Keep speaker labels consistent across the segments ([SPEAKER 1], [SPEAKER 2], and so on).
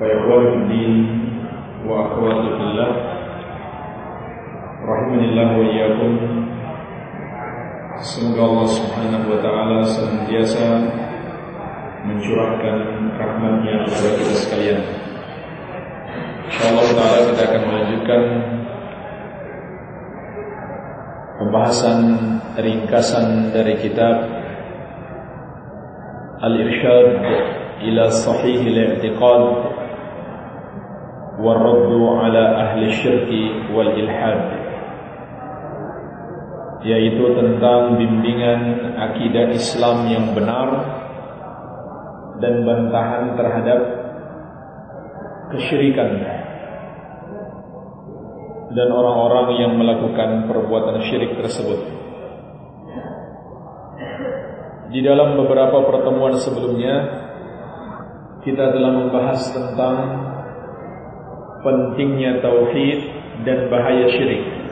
[SPEAKER 1] فإخواني في الدين وأخواتي في الله رحمني الله وإياكم Semoga Allah Subhanahu wa taala senantiasa mencurahkan rahmatnya kepada kita sekalian. Insyaallah taala kita akan melanjutkan pembahasan ringkasan dari kitab Al-Irsyad ila Sahih al-I'tiqad والرد على أهل الشرك والإلحاد yaitu tentang bimbingan akidah Islam yang benar dan bantahan terhadap kesyirikan dan orang-orang yang melakukan perbuatan syirik tersebut. Di dalam beberapa pertemuan sebelumnya kita telah membahas tentang pentingnya tauhid dan bahaya syirik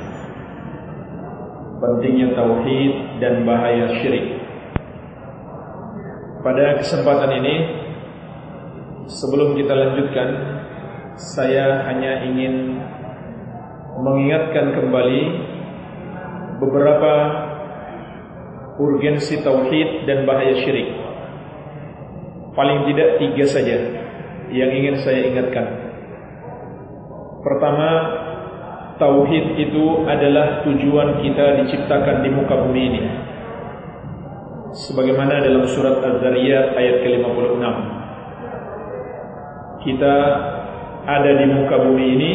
[SPEAKER 1] pentingnya tauhid dan bahaya syirik. Pada kesempatan ini sebelum kita lanjutkan saya hanya ingin mengingatkan kembali beberapa urgensi tauhid dan bahaya syirik. Paling tidak tiga saja yang ingin saya ingatkan. Pertama, tauhid itu adalah tujuan kita diciptakan di muka bumi ini. Sebagaimana dalam surat Az-Zariyat ayat ke-56. Kita ada di muka bumi ini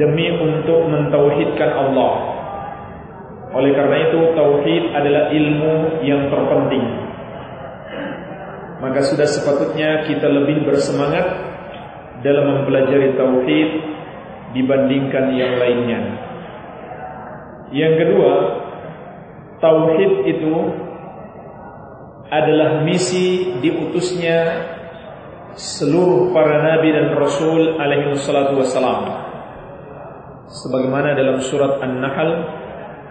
[SPEAKER 1] demi untuk mentauhidkan Allah. Oleh karena itu tauhid adalah ilmu yang terpenting. Maka sudah sepatutnya kita lebih bersemangat dalam mempelajari tauhid dibandingkan yang lainnya. Yang kedua, tauhid itu adalah misi diutusnya seluruh para nabi dan rasul alaihi wassalatu wassalam. Sebagaimana dalam surat An-Nahl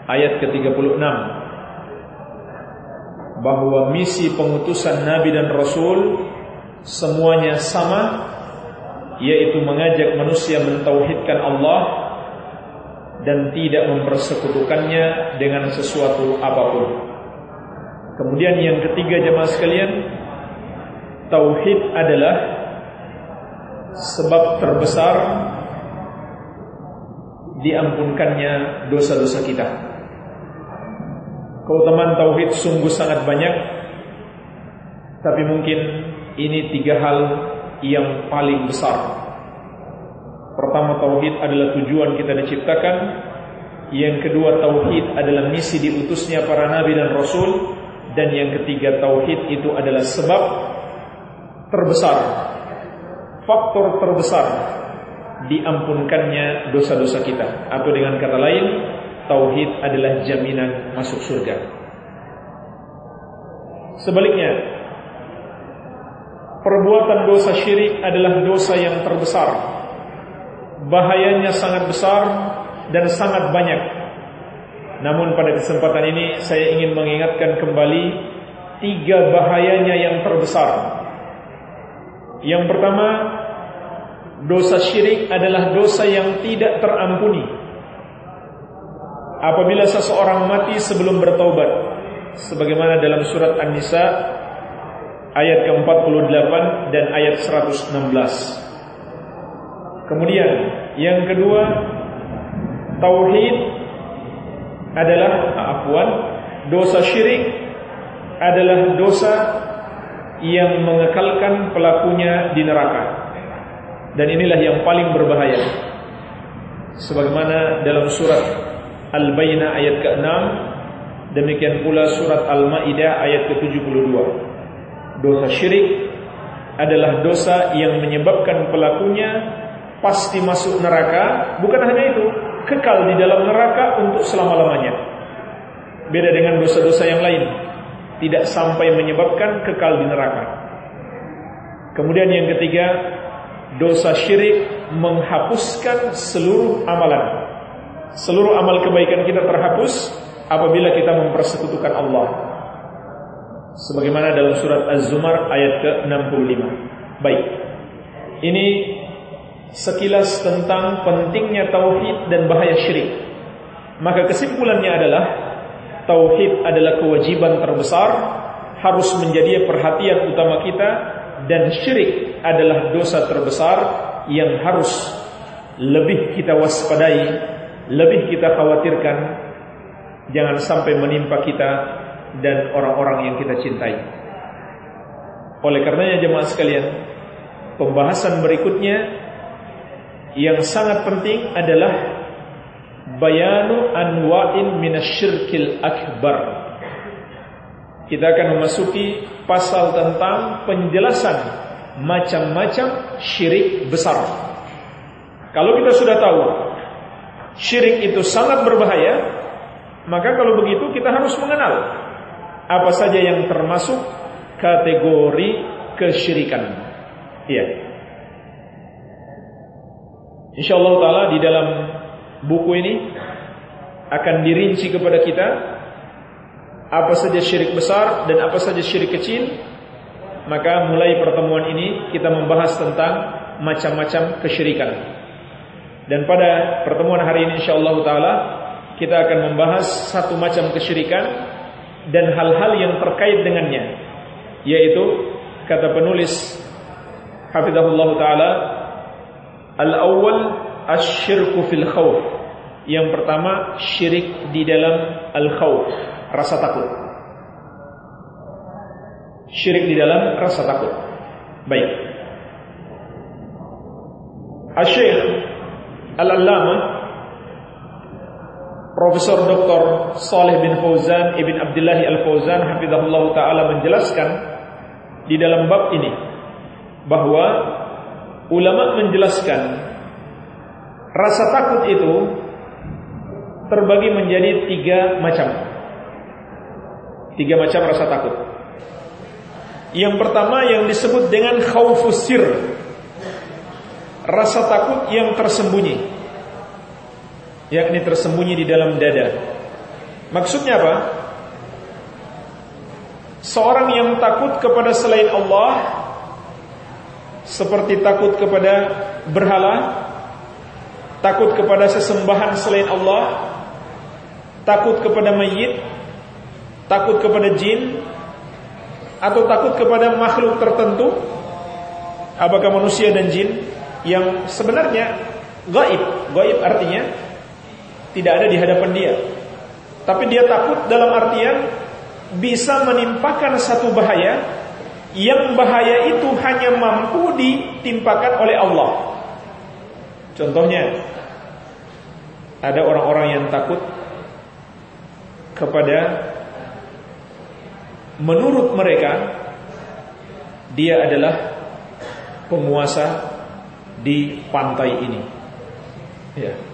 [SPEAKER 1] ayat ke-36 bahwa misi pengutusan nabi dan rasul semuanya sama yaitu mengajak manusia mentauhidkan Allah dan tidak mempersekutukannya dengan sesuatu apa pun. Kemudian yang ketiga jemaah sekalian, tauhid adalah sebab terbesar diampunkannya dosa-dosa kita. Keutamaan tauhid sungguh sangat banyak, tapi mungkin ini tiga hal yang paling besar. Pertama tauhid adalah tujuan kita diciptakan. Yang kedua tauhid adalah misi diutusnya para nabi dan rasul dan yang ketiga tauhid itu adalah sebab terbesar faktor terbesar diampunkannya dosa-dosa kita atau dengan kata lain tauhid adalah jaminan masuk surga. Sebaliknya perbuatan dosa syirik adalah dosa yang terbesar. Bahayanya sangat besar dan sangat banyak. Namun pada kesempatan ini saya ingin mengingatkan kembali tiga bahayanya yang terbesar. Yang pertama, dosa syirik adalah dosa yang tidak terampuni. Apabila seseorang mati sebelum bertaubat, sebagaimana dalam surat An-Nisa ayat ke-48 dan ayat 116. Kemudian yang kedua tauhid adalah afwan dosa syirik adalah dosa yang mengekalkan pelakunya di neraka. Dan inilah yang paling berbahaya. Sebagaimana dalam surat Al-Bayyinah ayat ke-6 demikian pula surat Al-Maidah ayat ke-72 dosa syirik adalah dosa yang menyebabkan pelakunya pasti masuk neraka, bukan hanya itu, kekal di dalam neraka untuk selama-lamanya. Beda dengan dosa-dosa yang lain, tidak sampai menyebabkan kekal di neraka. Kemudian yang ketiga, dosa syirik menghapuskan seluruh amalan. Seluruh amal kebaikan kita terhapus apabila kita mempersekutukan Allah. Sebagaimana dalam surat Az-Zumar ayat ke-65. Baik. Ini sekilas tentang pentingnya tauhid dan bahaya syirik. Maka kesimpulannya adalah tauhid adalah kewajiban terbesar, harus menjadi perhatian utama kita dan syirik adalah dosa terbesar yang harus lebih kita waspadai, lebih kita khawatirkan jangan sampai menimpa kita dan orang-orang yang kita cintai. Oleh karenanya jemaah sekalian, pembahasan berikutnya yang sangat penting adalah bayanu anwa'in minasyirkil akbar. Kita akan memasuki pasal tentang penjelasan macam-macam syirik besar. Kalau kita sudah tahu syirik itu sangat berbahaya, maka kalau begitu kita harus mengenal apa saja yang termasuk kategori kesyirikan. Iya. Insyaallah taala di dalam buku ini akan dirinci kepada kita apa saja syirik besar dan apa saja syirik kecil. Maka mulai pertemuan ini kita membahas tentang macam-macam kesyirikan. Dan pada pertemuan hari ini insyaallah taala kita akan membahas satu macam kesyirikan dan hal-hal yang terkait dengannya yaitu kata penulis hafizahullah taala Al-awwal asyirku fil khawf. Yang pertama syirik di dalam al-khawf, rasa takut. Syirik di dalam rasa takut. Baik. Asy-Syaikh Al-Allamah Profesor Dr. Saleh bin Fauzan Ibn Abdullah Al-Fauzan hafizahullah taala menjelaskan di dalam bab ini bahwa ulama menjelaskan rasa takut itu terbagi menjadi tiga macam. Tiga macam rasa takut. Yang pertama yang disebut dengan khaufusir. Rasa takut yang tersembunyi. Yakni tersembunyi di dalam dada. Maksudnya apa? Seorang yang takut kepada selain Allah seperti takut kepada berhala, takut kepada sesembahan selain Allah, takut kepada mayit, takut kepada jin, atau takut kepada makhluk tertentu, apakah manusia dan jin yang sebenarnya gaib. Gaib artinya tidak ada di hadapan dia. Tapi dia takut dalam artian bisa menimpakan satu bahaya yang bahaya itu hanya mampu ditimpakan oleh Allah. Contohnya, ada orang-orang yang takut kepada menurut mereka dia adalah penguasa di pantai ini. Ya.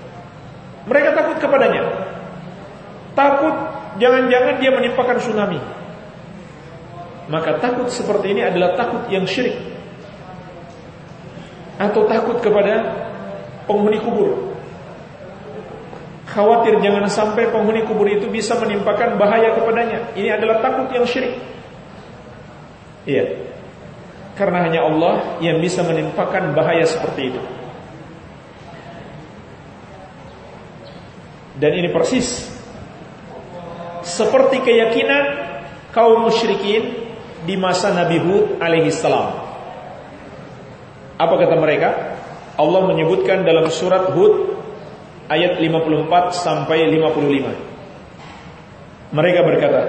[SPEAKER 1] Mereka takut kepadanya. Takut jangan-jangan dia menimpakan tsunami. Maka takut seperti ini adalah takut yang syirik. Atau takut kepada penghuni kubur. Khawatir jangan sampai penghuni kubur itu bisa menimpakan bahaya kepadanya. Ini adalah takut yang syirik. Iya. Karena hanya Allah yang bisa menimpakan bahaya seperti itu Dan ini persis Seperti keyakinan kaum musyrikin di masa Nabi Hud alaihi salam. Apa kata mereka? Allah menyebutkan dalam surat Hud ayat 54 sampai 55. Mereka berkata,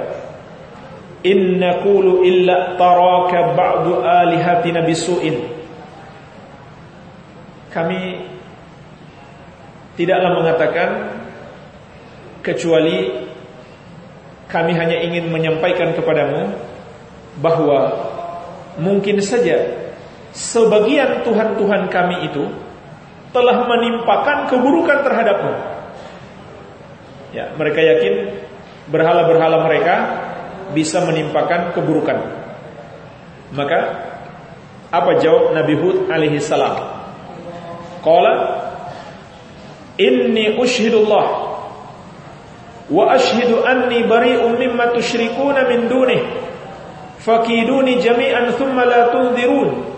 [SPEAKER 1] "Inna qulu illa taraka ba'du alihatina bisu'in." Kami tidaklah mengatakan kecuali kami hanya ingin menyampaikan kepadamu bahwa mungkin saja sebagian Tuhan-Tuhan kami itu telah menimpakan keburukan terhadapmu. Ya, mereka yakin berhala-berhala mereka bisa menimpakan keburukan. Maka apa jawab Nabi Hud alaihi salam? Qala inni ushhidullah wa ashhadu anni bari'un mimma tusyrikuna min dunih fakiduni jami'an thumma la tunzirun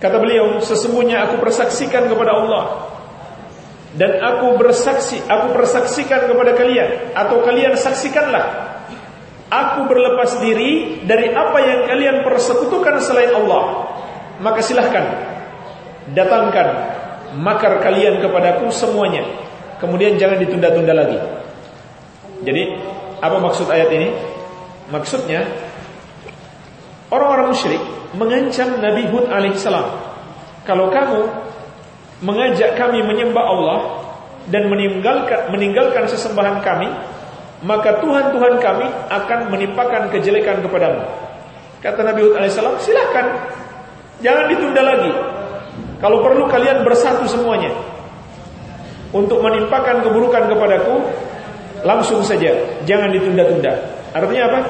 [SPEAKER 1] Kata beliau, sesungguhnya aku persaksikan kepada Allah dan aku bersaksi, aku persaksikan kepada kalian atau kalian saksikanlah. Aku berlepas diri dari apa yang kalian persekutukan selain Allah. Maka silahkan datangkan makar kalian kepadaku semuanya. Kemudian jangan ditunda-tunda lagi. Jadi, apa maksud ayat ini? Maksudnya orang-orang musyrik mengancam Nabi Hud alaihissalam. Kalau kamu mengajak kami menyembah Allah dan meninggalkan meninggalkan sesembahan kami, maka Tuhan-Tuhan kami akan menimpakan kejelekan kepadamu. Kata Nabi Hud alaihissalam, silahkan, jangan ditunda lagi. Kalau perlu kalian bersatu semuanya untuk menimpakan keburukan kepadaku, langsung saja, jangan ditunda-tunda. Artinya apa?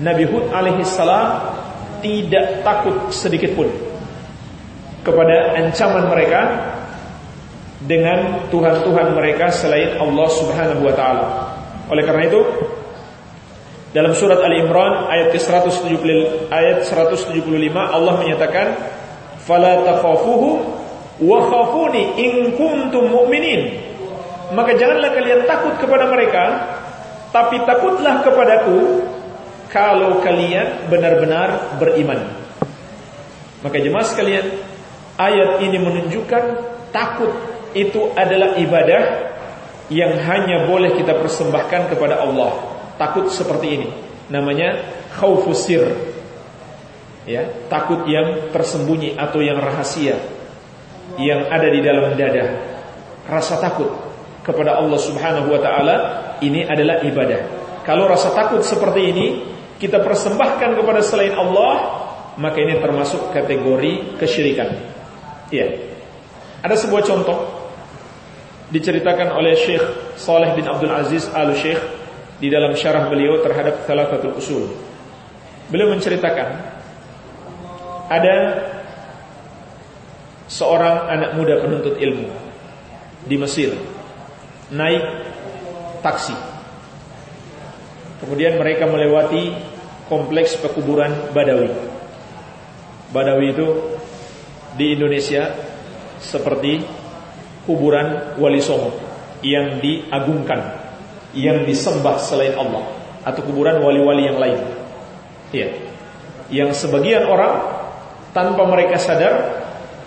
[SPEAKER 1] Nabi Hud alaihissalam tidak takut sedikit pun kepada ancaman mereka dengan Tuhan-Tuhan mereka selain Allah Subhanahu wa taala. Oleh karena itu dalam surat Ali Imran ayat ke-170 ayat 175 Allah menyatakan fala takhafuhu wa khafuni in kuntum mu'minin. Maka janganlah kalian takut kepada mereka, tapi takutlah kepadaku kalau kalian benar-benar beriman. Maka jemaah sekalian, ayat ini menunjukkan takut itu adalah ibadah yang hanya boleh kita persembahkan kepada Allah. Takut seperti ini namanya khaufusir. Ya, takut yang tersembunyi atau yang rahasia yang ada di dalam dada. Rasa takut kepada Allah Subhanahu wa taala ini adalah ibadah. Kalau rasa takut seperti ini kita persembahkan kepada selain Allah, maka ini termasuk kategori kesyirikan. Iya. Ada sebuah contoh diceritakan oleh Syekh Saleh bin Abdul Aziz Al Syekh di dalam syarah beliau terhadap Thalathatul Usul. Beliau menceritakan ada seorang anak muda penuntut ilmu di Mesir naik taksi. Kemudian mereka melewati kompleks pekuburan Badawi. Badawi itu di Indonesia seperti kuburan Wali Songo yang diagungkan, yang disembah selain Allah atau kuburan wali-wali yang lain. Iya. Yang sebagian orang tanpa mereka sadar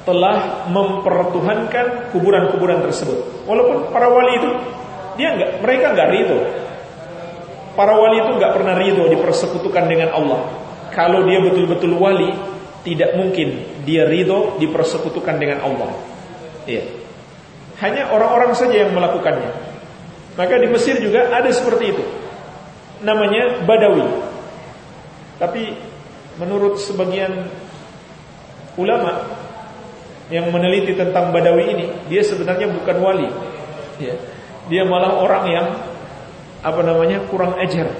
[SPEAKER 1] telah mempertuhankan kuburan-kuburan tersebut. Walaupun para wali itu dia enggak mereka enggak ridho Para wali itu nggak pernah ridho dipersekutukan dengan Allah. Kalau dia betul-betul wali, tidak mungkin dia ridho dipersekutukan dengan Allah. Iya. Hanya orang-orang saja yang melakukannya. Maka di Mesir juga ada seperti itu. Namanya Badawi. Tapi menurut sebagian ulama yang meneliti tentang Badawi ini, dia sebenarnya bukan wali. Ya. Dia malah orang yang apa namanya kurang ajar.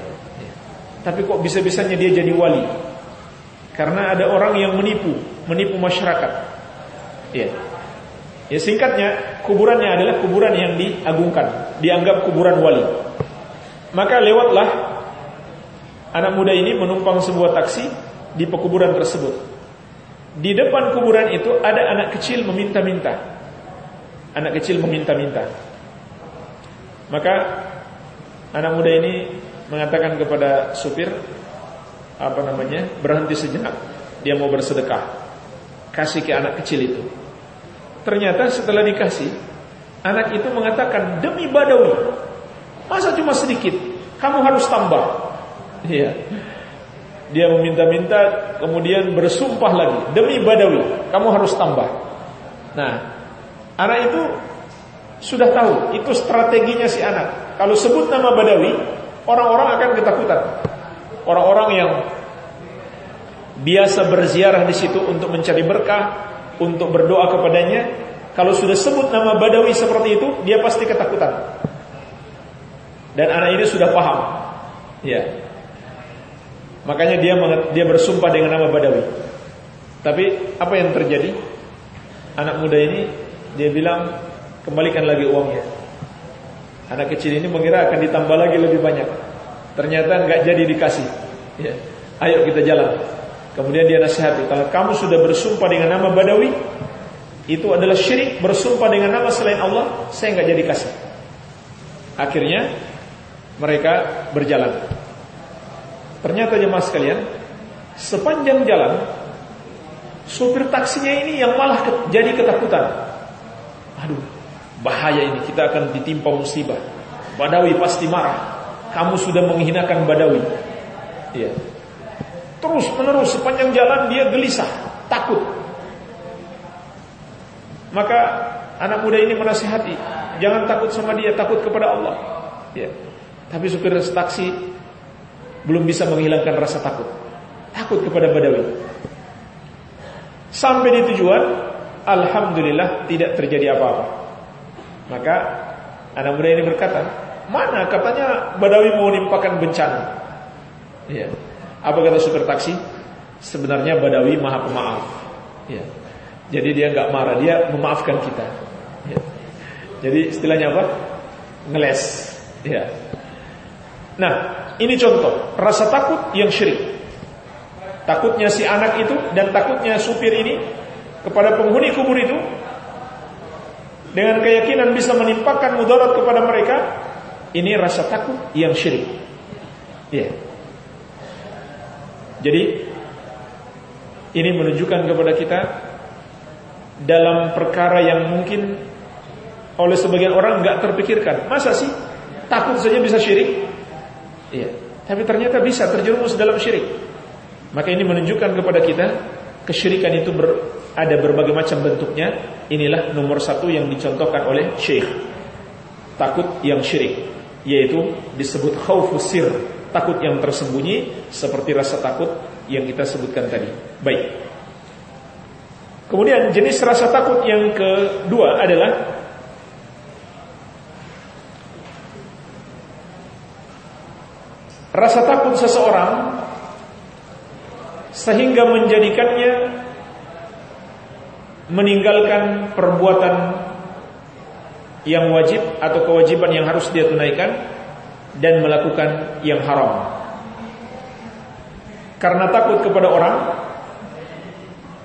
[SPEAKER 1] Tapi kok bisa-bisanya dia jadi wali? Karena ada orang yang menipu, menipu masyarakat. Ya. Ya singkatnya, kuburannya adalah kuburan yang diagungkan, dianggap kuburan wali. Maka lewatlah anak muda ini menumpang sebuah taksi di pekuburan tersebut. Di depan kuburan itu ada anak kecil meminta-minta. Anak kecil meminta-minta. Maka Anak muda ini mengatakan kepada supir apa namanya berhenti sejenak dia mau bersedekah kasih ke anak kecil itu ternyata setelah dikasih anak itu mengatakan demi badawi masa cuma sedikit kamu harus tambah iya dia meminta-minta kemudian bersumpah lagi demi badawi kamu harus tambah nah anak itu sudah tahu itu strateginya si anak kalau sebut nama Badawi, orang-orang akan ketakutan. Orang-orang yang biasa berziarah di situ untuk mencari berkah, untuk berdoa kepadanya, kalau sudah sebut nama Badawi seperti itu, dia pasti ketakutan. Dan anak ini sudah paham. Ya. Makanya dia dia bersumpah dengan nama Badawi. Tapi apa yang terjadi? Anak muda ini dia bilang kembalikan lagi uangnya. Anak kecil ini mengira akan ditambah lagi lebih banyak. Ternyata nggak jadi dikasih. Ya. Ayo kita jalan. Kemudian dia nasihati, kalau kamu sudah bersumpah dengan nama Badawi, itu adalah syirik bersumpah dengan nama selain Allah, saya nggak jadi kasih. Akhirnya mereka berjalan. Ternyata jemaah sekalian, sepanjang jalan supir taksinya ini yang malah jadi ketakutan. Aduh, bahaya ini kita akan ditimpa musibah. Badawi pasti marah. Kamu sudah menghinakan Badawi. Iya. Terus menerus sepanjang jalan dia gelisah, takut. Maka anak muda ini menasihati, jangan takut sama dia, takut kepada Allah. Ya. Tapi supir taksi belum bisa menghilangkan rasa takut. Takut kepada Badawi. Sampai di tujuan, alhamdulillah tidak terjadi apa-apa. Maka anak muda ini berkata, mana katanya Badawi mau nimpakan bencana. Ya. Apa kata supir taksi? Sebenarnya Badawi maha pemaaf. Ya. Jadi dia nggak marah, dia memaafkan kita. Ya. Jadi istilahnya apa? Ngeles. Ya. Nah, ini contoh rasa takut yang syirik. Takutnya si anak itu dan takutnya supir ini kepada penghuni kubur itu dengan keyakinan bisa menimpakan mudarat kepada mereka. Ini rasa takut yang syirik. Ya. Jadi ini menunjukkan kepada kita dalam perkara yang mungkin oleh sebagian orang nggak terpikirkan. Masa sih takut saja bisa syirik? Iya. Tapi ternyata bisa terjerumus dalam syirik. Maka ini menunjukkan kepada kita kesyirikan itu ber, ada berbagai macam bentuknya. Inilah nomor satu yang dicontohkan oleh Syekh. Takut yang syirik, yaitu disebut khaufus sir, takut yang tersembunyi seperti rasa takut yang kita sebutkan tadi. Baik. Kemudian jenis rasa takut yang kedua adalah rasa takut seseorang sehingga menjadikannya meninggalkan perbuatan yang wajib atau kewajiban yang harus dia tunaikan dan melakukan yang haram. Karena takut kepada orang,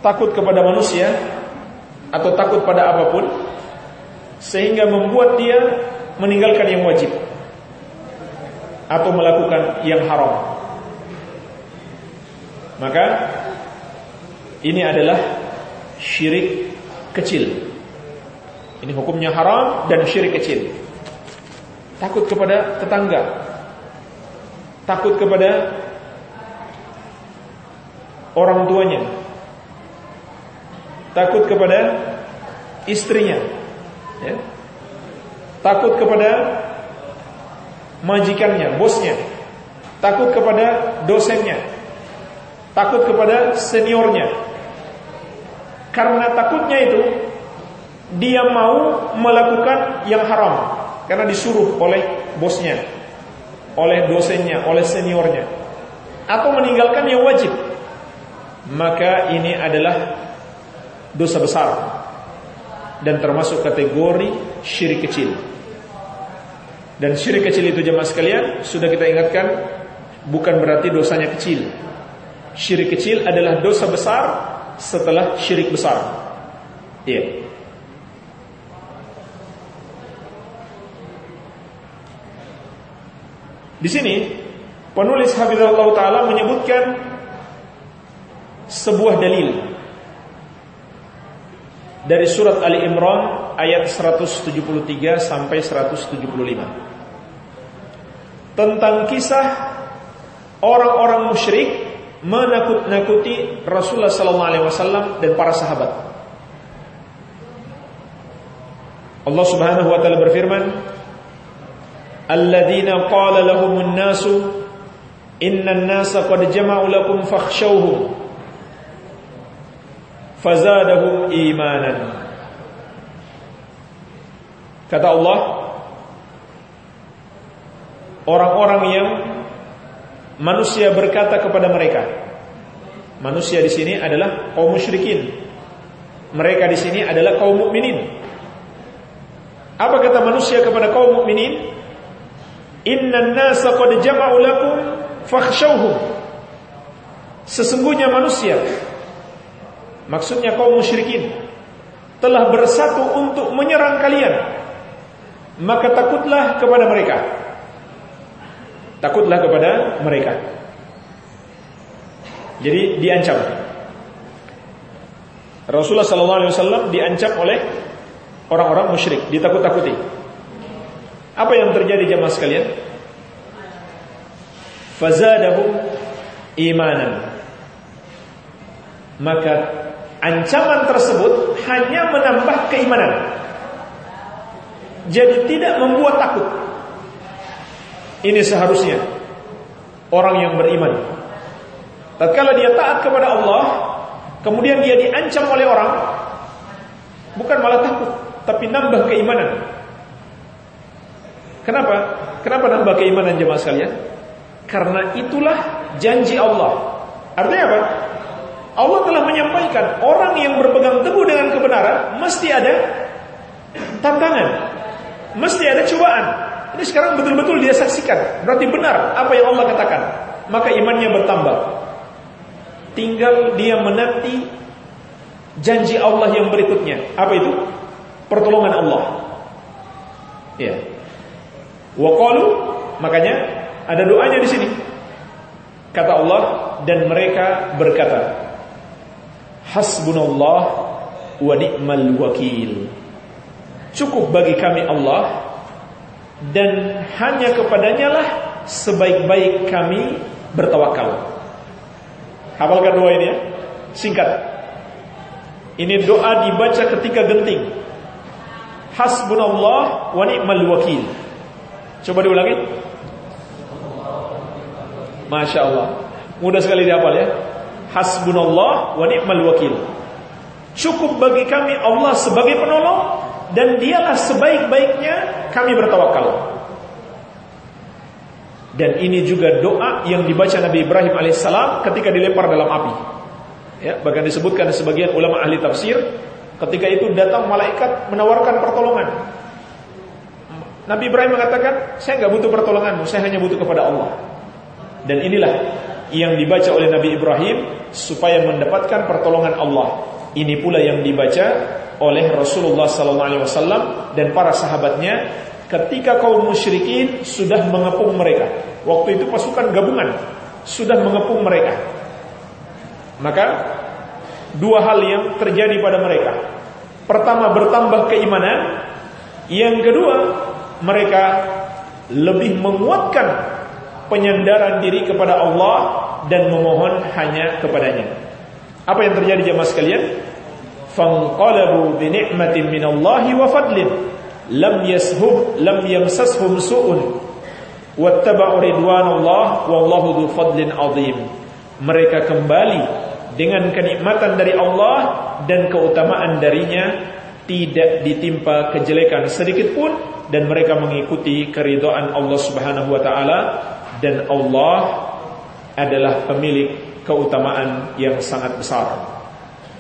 [SPEAKER 1] takut kepada manusia, atau takut pada apa pun, sehingga membuat dia meninggalkan yang wajib atau melakukan yang haram. Maka ini adalah syirik kecil. Ini hukumnya haram dan syirik kecil takut kepada tetangga, takut kepada orang tuanya, takut kepada istrinya, ya. takut kepada majikannya, bosnya, takut kepada dosennya, takut kepada seniornya. Karena takutnya itu dia mau melakukan yang haram. Karena disuruh oleh bosnya, oleh dosennya, oleh seniornya, atau meninggalkan yang wajib, maka ini adalah dosa besar. Dan termasuk kategori syirik kecil. Dan syirik kecil itu jemaah sekalian sudah kita ingatkan bukan berarti dosanya kecil. Syirik kecil adalah dosa besar setelah syirik besar. Iya. Yeah. Di sini penulis Habibullah taala menyebutkan sebuah dalil dari surat Ali Imran ayat 173 sampai 175 tentang kisah orang-orang musyrik menakut-nakuti Rasulullah sallallahu alaihi wasallam dan para sahabat. Allah Subhanahu wa taala berfirman, "Alladzina qala lahumun nasu innan nasa qad jama'u lakum fakhshawhum fazadahum imanan." Kata Allah, orang-orang yang manusia berkata kepada mereka, manusia di sini adalah kaum musyrikin. Mereka di sini adalah kaum mukminin. Apa kata manusia kepada kaum mukminin? Inna nasa qad jama'u lakum fakhshawhum. Sesungguhnya manusia maksudnya kaum musyrikin telah bersatu untuk menyerang kalian maka takutlah kepada mereka. Takutlah kepada mereka. Jadi diancam. Rasulullah sallallahu alaihi wasallam diancam oleh orang-orang musyrik, ditakut-takuti. Apa yang terjadi jemaah sekalian? Fazadahum imanan. Maka ancaman tersebut hanya menambah keimanan. Jadi tidak membuat takut. Ini seharusnya orang yang beriman. Tatkala dia taat kepada Allah, kemudian dia diancam oleh orang, bukan malah takut, tapi nambah keimanan. Kenapa? Kenapa nambah keimanan jemaah sekalian? Karena itulah janji Allah. Artinya apa? Allah telah menyampaikan orang yang berpegang teguh dengan kebenaran mesti ada tantangan. Mesti ada cobaan. Ini sekarang betul-betul dia saksikan. Berarti benar apa yang Allah katakan. Maka imannya bertambah. Tinggal dia menanti janji Allah yang berikutnya. Apa itu? Pertolongan Allah. Ya. Waqalu makanya ada doanya di sini. Kata Allah dan mereka berkata, Hasbunallah wa ni'mal wakil. Cukup bagi kami Allah dan hanya kepadanya lah sebaik-baik kami bertawakal. Hafalkan doa ini ya. Singkat. Ini doa dibaca ketika genting. Hasbunallah wa ni'mal wakil. Coba diulangi. Masya Allah. Mudah sekali dihafal ya. Hasbunallah wa ni'mal wakil. Cukup bagi kami Allah sebagai penolong dan dialah sebaik-baiknya kami bertawakal. Dan ini juga doa yang dibaca Nabi Ibrahim alaihissalam ketika dilempar dalam api. Ya, bahkan disebutkan sebagian ulama ahli tafsir ketika itu datang malaikat menawarkan pertolongan. Nabi Ibrahim mengatakan, saya nggak butuh pertolonganmu, saya hanya butuh kepada Allah. Dan inilah yang dibaca oleh Nabi Ibrahim supaya mendapatkan pertolongan Allah. Ini pula yang dibaca oleh Rasulullah SAW dan para sahabatnya ketika kaum musyrikin sudah mengepung mereka. Waktu itu pasukan gabungan sudah mengepung mereka. Maka dua hal yang terjadi pada mereka. Pertama bertambah keimanan, yang kedua mereka lebih menguatkan penyandaran diri kepada Allah dan memohon hanya kepadanya. Apa yang terjadi jemaah sekalian? fanqalabu bi ni'matin minallahi wa fadlin. Lam yashub lam yamsashum su'un. Wattaba'u ridwanallah wallahu dzu fadlin azim. Mereka kembali dengan kenikmatan dari Allah dan keutamaan darinya tidak ditimpa kejelekan sedikit pun dan mereka mengikuti keridhaan Allah Subhanahu wa taala dan Allah adalah pemilik keutamaan yang sangat besar.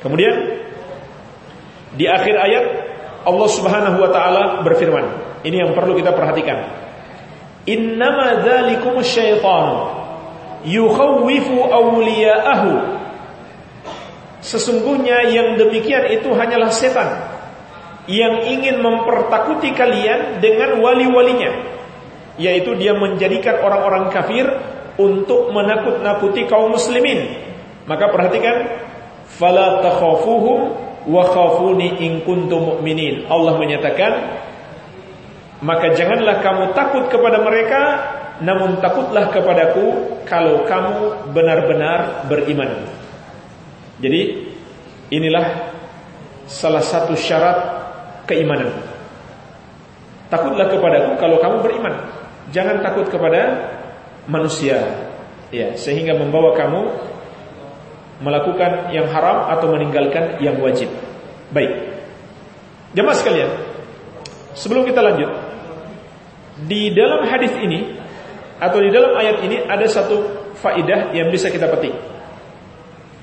[SPEAKER 1] Kemudian di akhir ayat Allah Subhanahu wa taala berfirman. Ini yang perlu kita perhatikan. Innama dzalikum syaitan yukhawwifu awliya'ahu. Sesungguhnya yang demikian itu hanyalah setan yang ingin mempertakuti kalian dengan wali-walinya, yaitu dia menjadikan orang-orang kafir untuk menakut-nakuti kaum muslimin. Maka perhatikan, fala takhafuhum wa khafuni in kuntum mu'minin. Allah menyatakan maka janganlah kamu takut kepada mereka namun takutlah kepadaku kalau kamu benar-benar beriman. Jadi inilah salah satu syarat keimanan. Takutlah kepadaku kalau kamu beriman. Jangan takut kepada manusia. Ya, sehingga membawa kamu melakukan yang haram atau meninggalkan yang wajib. Baik. Jemaah sekalian, sebelum kita lanjut, di dalam hadis ini atau di dalam ayat ini ada satu faidah yang bisa kita petik.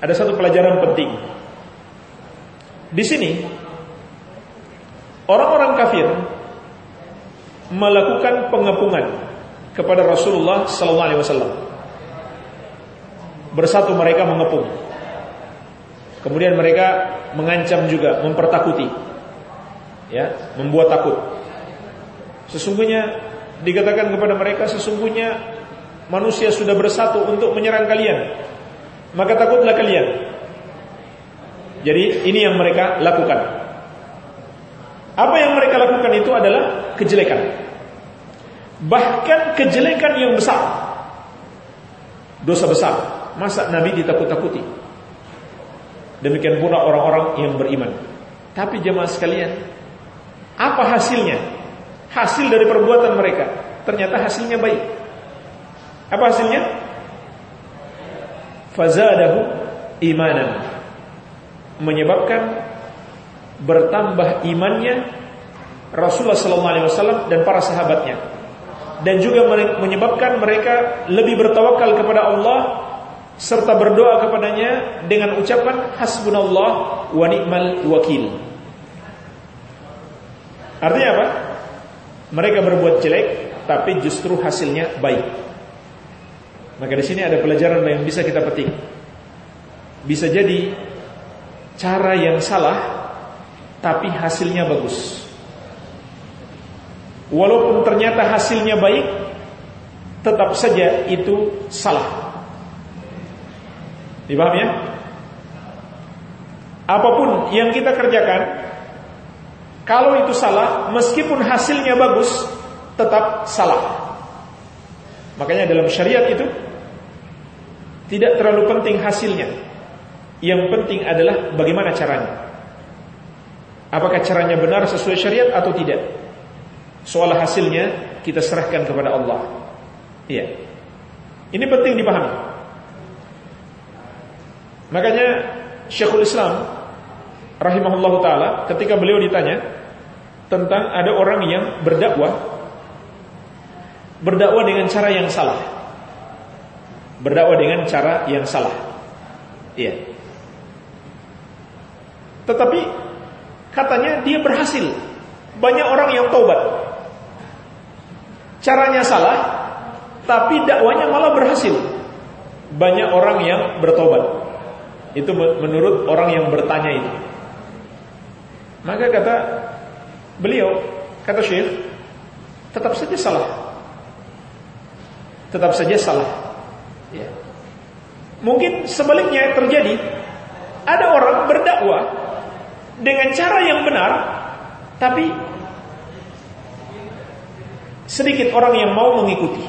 [SPEAKER 1] Ada satu pelajaran penting. Di sini orang-orang kafir melakukan pengepungan kepada Rasulullah sallallahu alaihi wasallam. Bersatu mereka mengepung. Kemudian mereka mengancam juga, mempertakuti. Ya, membuat takut. Sesungguhnya dikatakan kepada mereka sesungguhnya manusia sudah bersatu untuk menyerang kalian. Maka takutlah kalian. Jadi ini yang mereka lakukan. Apa yang mereka lakukan itu adalah kejelekan. Bahkan kejelekan yang besar. Dosa besar. Masa Nabi ditakut-takuti? Demikian pula orang-orang yang beriman. Tapi jemaah sekalian, apa hasilnya? Hasil dari perbuatan mereka. Ternyata hasilnya baik. Apa hasilnya? Fazadahu imanan. Menyebabkan bertambah imannya Rasulullah wasallam dan para sahabatnya. Dan juga menyebabkan mereka lebih bertawakal kepada Allah serta berdoa kepadanya dengan ucapan hasbunallah wa ni'mal wakil. Artinya apa? Mereka berbuat jelek tapi justru hasilnya baik. Maka di sini ada pelajaran yang bisa kita petik. Bisa jadi cara yang salah tapi hasilnya bagus. Walaupun ternyata hasilnya baik, tetap saja itu salah. Dipaham ya? Apa pun yang kita kerjakan Kalau itu salah Meskipun hasilnya bagus Tetap salah Makanya dalam syariat itu Tidak terlalu penting hasilnya Yang penting adalah Bagaimana caranya Apakah caranya benar sesuai syariat atau tidak Soal hasilnya Kita serahkan kepada Allah Iya Ini penting dipahami Makanya Syekhul Islam rahimahullah taala ketika beliau ditanya tentang ada orang yang berdakwah berdakwah dengan cara yang salah. Berdakwah dengan cara yang salah. Iya. Tetapi katanya dia berhasil. Banyak orang yang taubat. Caranya salah, tapi dakwanya malah berhasil. Banyak orang yang bertobat. Itu menurut orang yang bertanya itu. Maka kata beliau, kata Syekh, tetap saja salah. Tetap saja salah. Ya. Mungkin sebaliknya terjadi, ada orang berdakwah dengan cara yang benar, tapi sedikit orang yang mau mengikuti.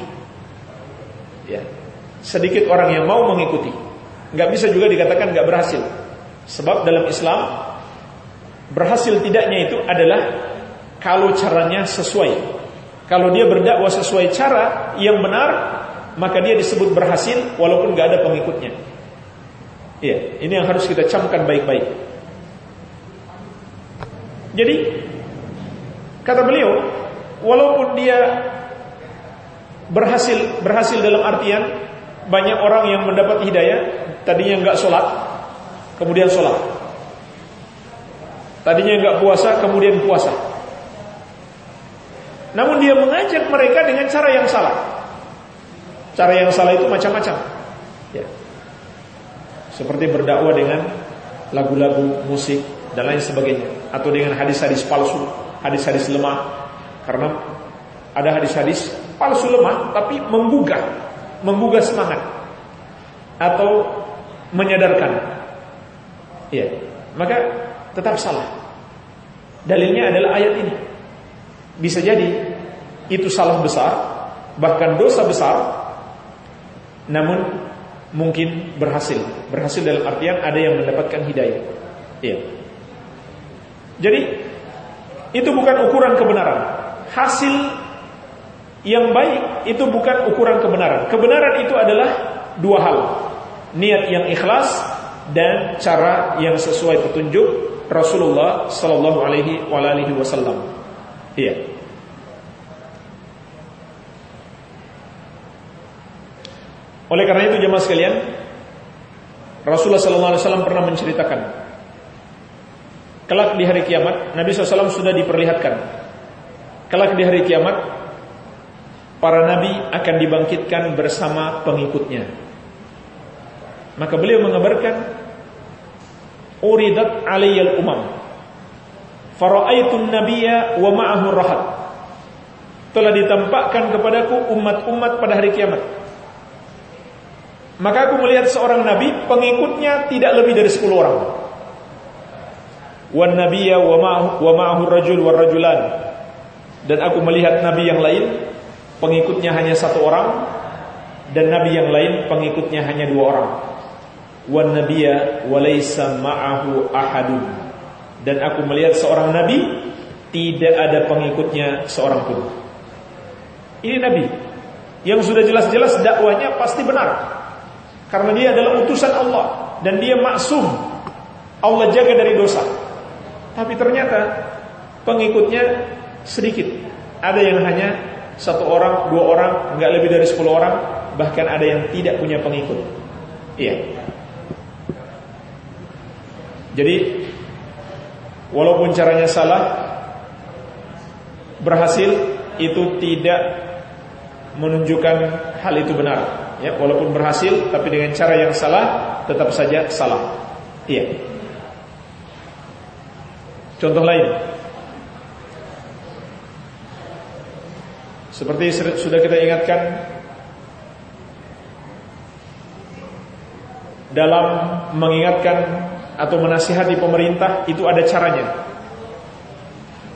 [SPEAKER 1] Ya. Sedikit orang yang mau mengikuti nggak bisa juga dikatakan nggak berhasil. Sebab dalam Islam berhasil tidaknya itu adalah kalau caranya sesuai. Kalau dia berdakwah sesuai cara yang benar, maka dia disebut berhasil walaupun nggak ada pengikutnya. Iya, ini yang harus kita camkan baik-baik. Jadi kata beliau, walaupun dia berhasil berhasil dalam artian banyak orang yang mendapat hidayah, Tadinya enggak sholat Kemudian sholat. Tadinya enggak puasa Kemudian puasa. Namun dia mengajak mereka dengan cara yang salah. Cara yang salah itu macam-macam. Ya. Seperti berdakwah dengan Lagu-lagu, musik Dan lain sebagainya. Atau dengan hadis-hadis palsu Hadis-hadis lemah Karena ada hadis-hadis palsu lemah Tapi menggugah Menggugah semangat Atau menyadarkan. Ya, maka tetap salah. Dalilnya adalah ayat ini. Bisa jadi itu salah besar, bahkan dosa besar, namun mungkin berhasil. Berhasil dalam artian ada yang mendapatkan hidayah. Ya. Jadi itu bukan ukuran kebenaran. Hasil yang baik itu bukan ukuran kebenaran. Kebenaran itu adalah dua hal niat yang ikhlas dan cara yang sesuai petunjuk Rasulullah sallallahu alaihi wasallam. Iya. Oleh karena itu jemaah sekalian, Rasulullah sallallahu alaihi wasallam pernah menceritakan kelak di hari kiamat Nabi SAW sudah diperlihatkan kelak di hari kiamat para nabi akan dibangkitkan bersama pengikutnya. Maka beliau mengabarkan uridat aliyal umam. Faraaitun nabiyya wa ma'ahu rahat telah ditampakkan kepadaku umat-umat pada hari kiamat. Maka aku melihat seorang nabi pengikutnya tidak lebih dari 10 orang. Wan nabiyya wa ma'ahu rajul war rajulan dan aku melihat nabi yang lain pengikutnya hanya satu orang dan nabi yang lain pengikutnya hanya dua orang. Wan nabiyya walaysa ma'ahu ahadun. Dan aku melihat seorang nabi tidak ada pengikutnya seorang pun. Ini nabi yang sudah jelas-jelas dakwanya pasti benar. Karena dia adalah utusan Allah dan dia maksum Allah jaga dari dosa. Tapi ternyata pengikutnya sedikit ada yang hanya satu orang, dua orang, nggak lebih dari sepuluh orang, bahkan ada yang tidak punya pengikut. Iya. Jadi walaupun caranya salah, berhasil itu tidak menunjukkan hal itu benar. Ya, walaupun berhasil, tapi dengan cara yang salah, tetap saja salah. Iya. Contoh lain, Seperti sudah kita ingatkan dalam mengingatkan atau menasihati pemerintah itu ada caranya.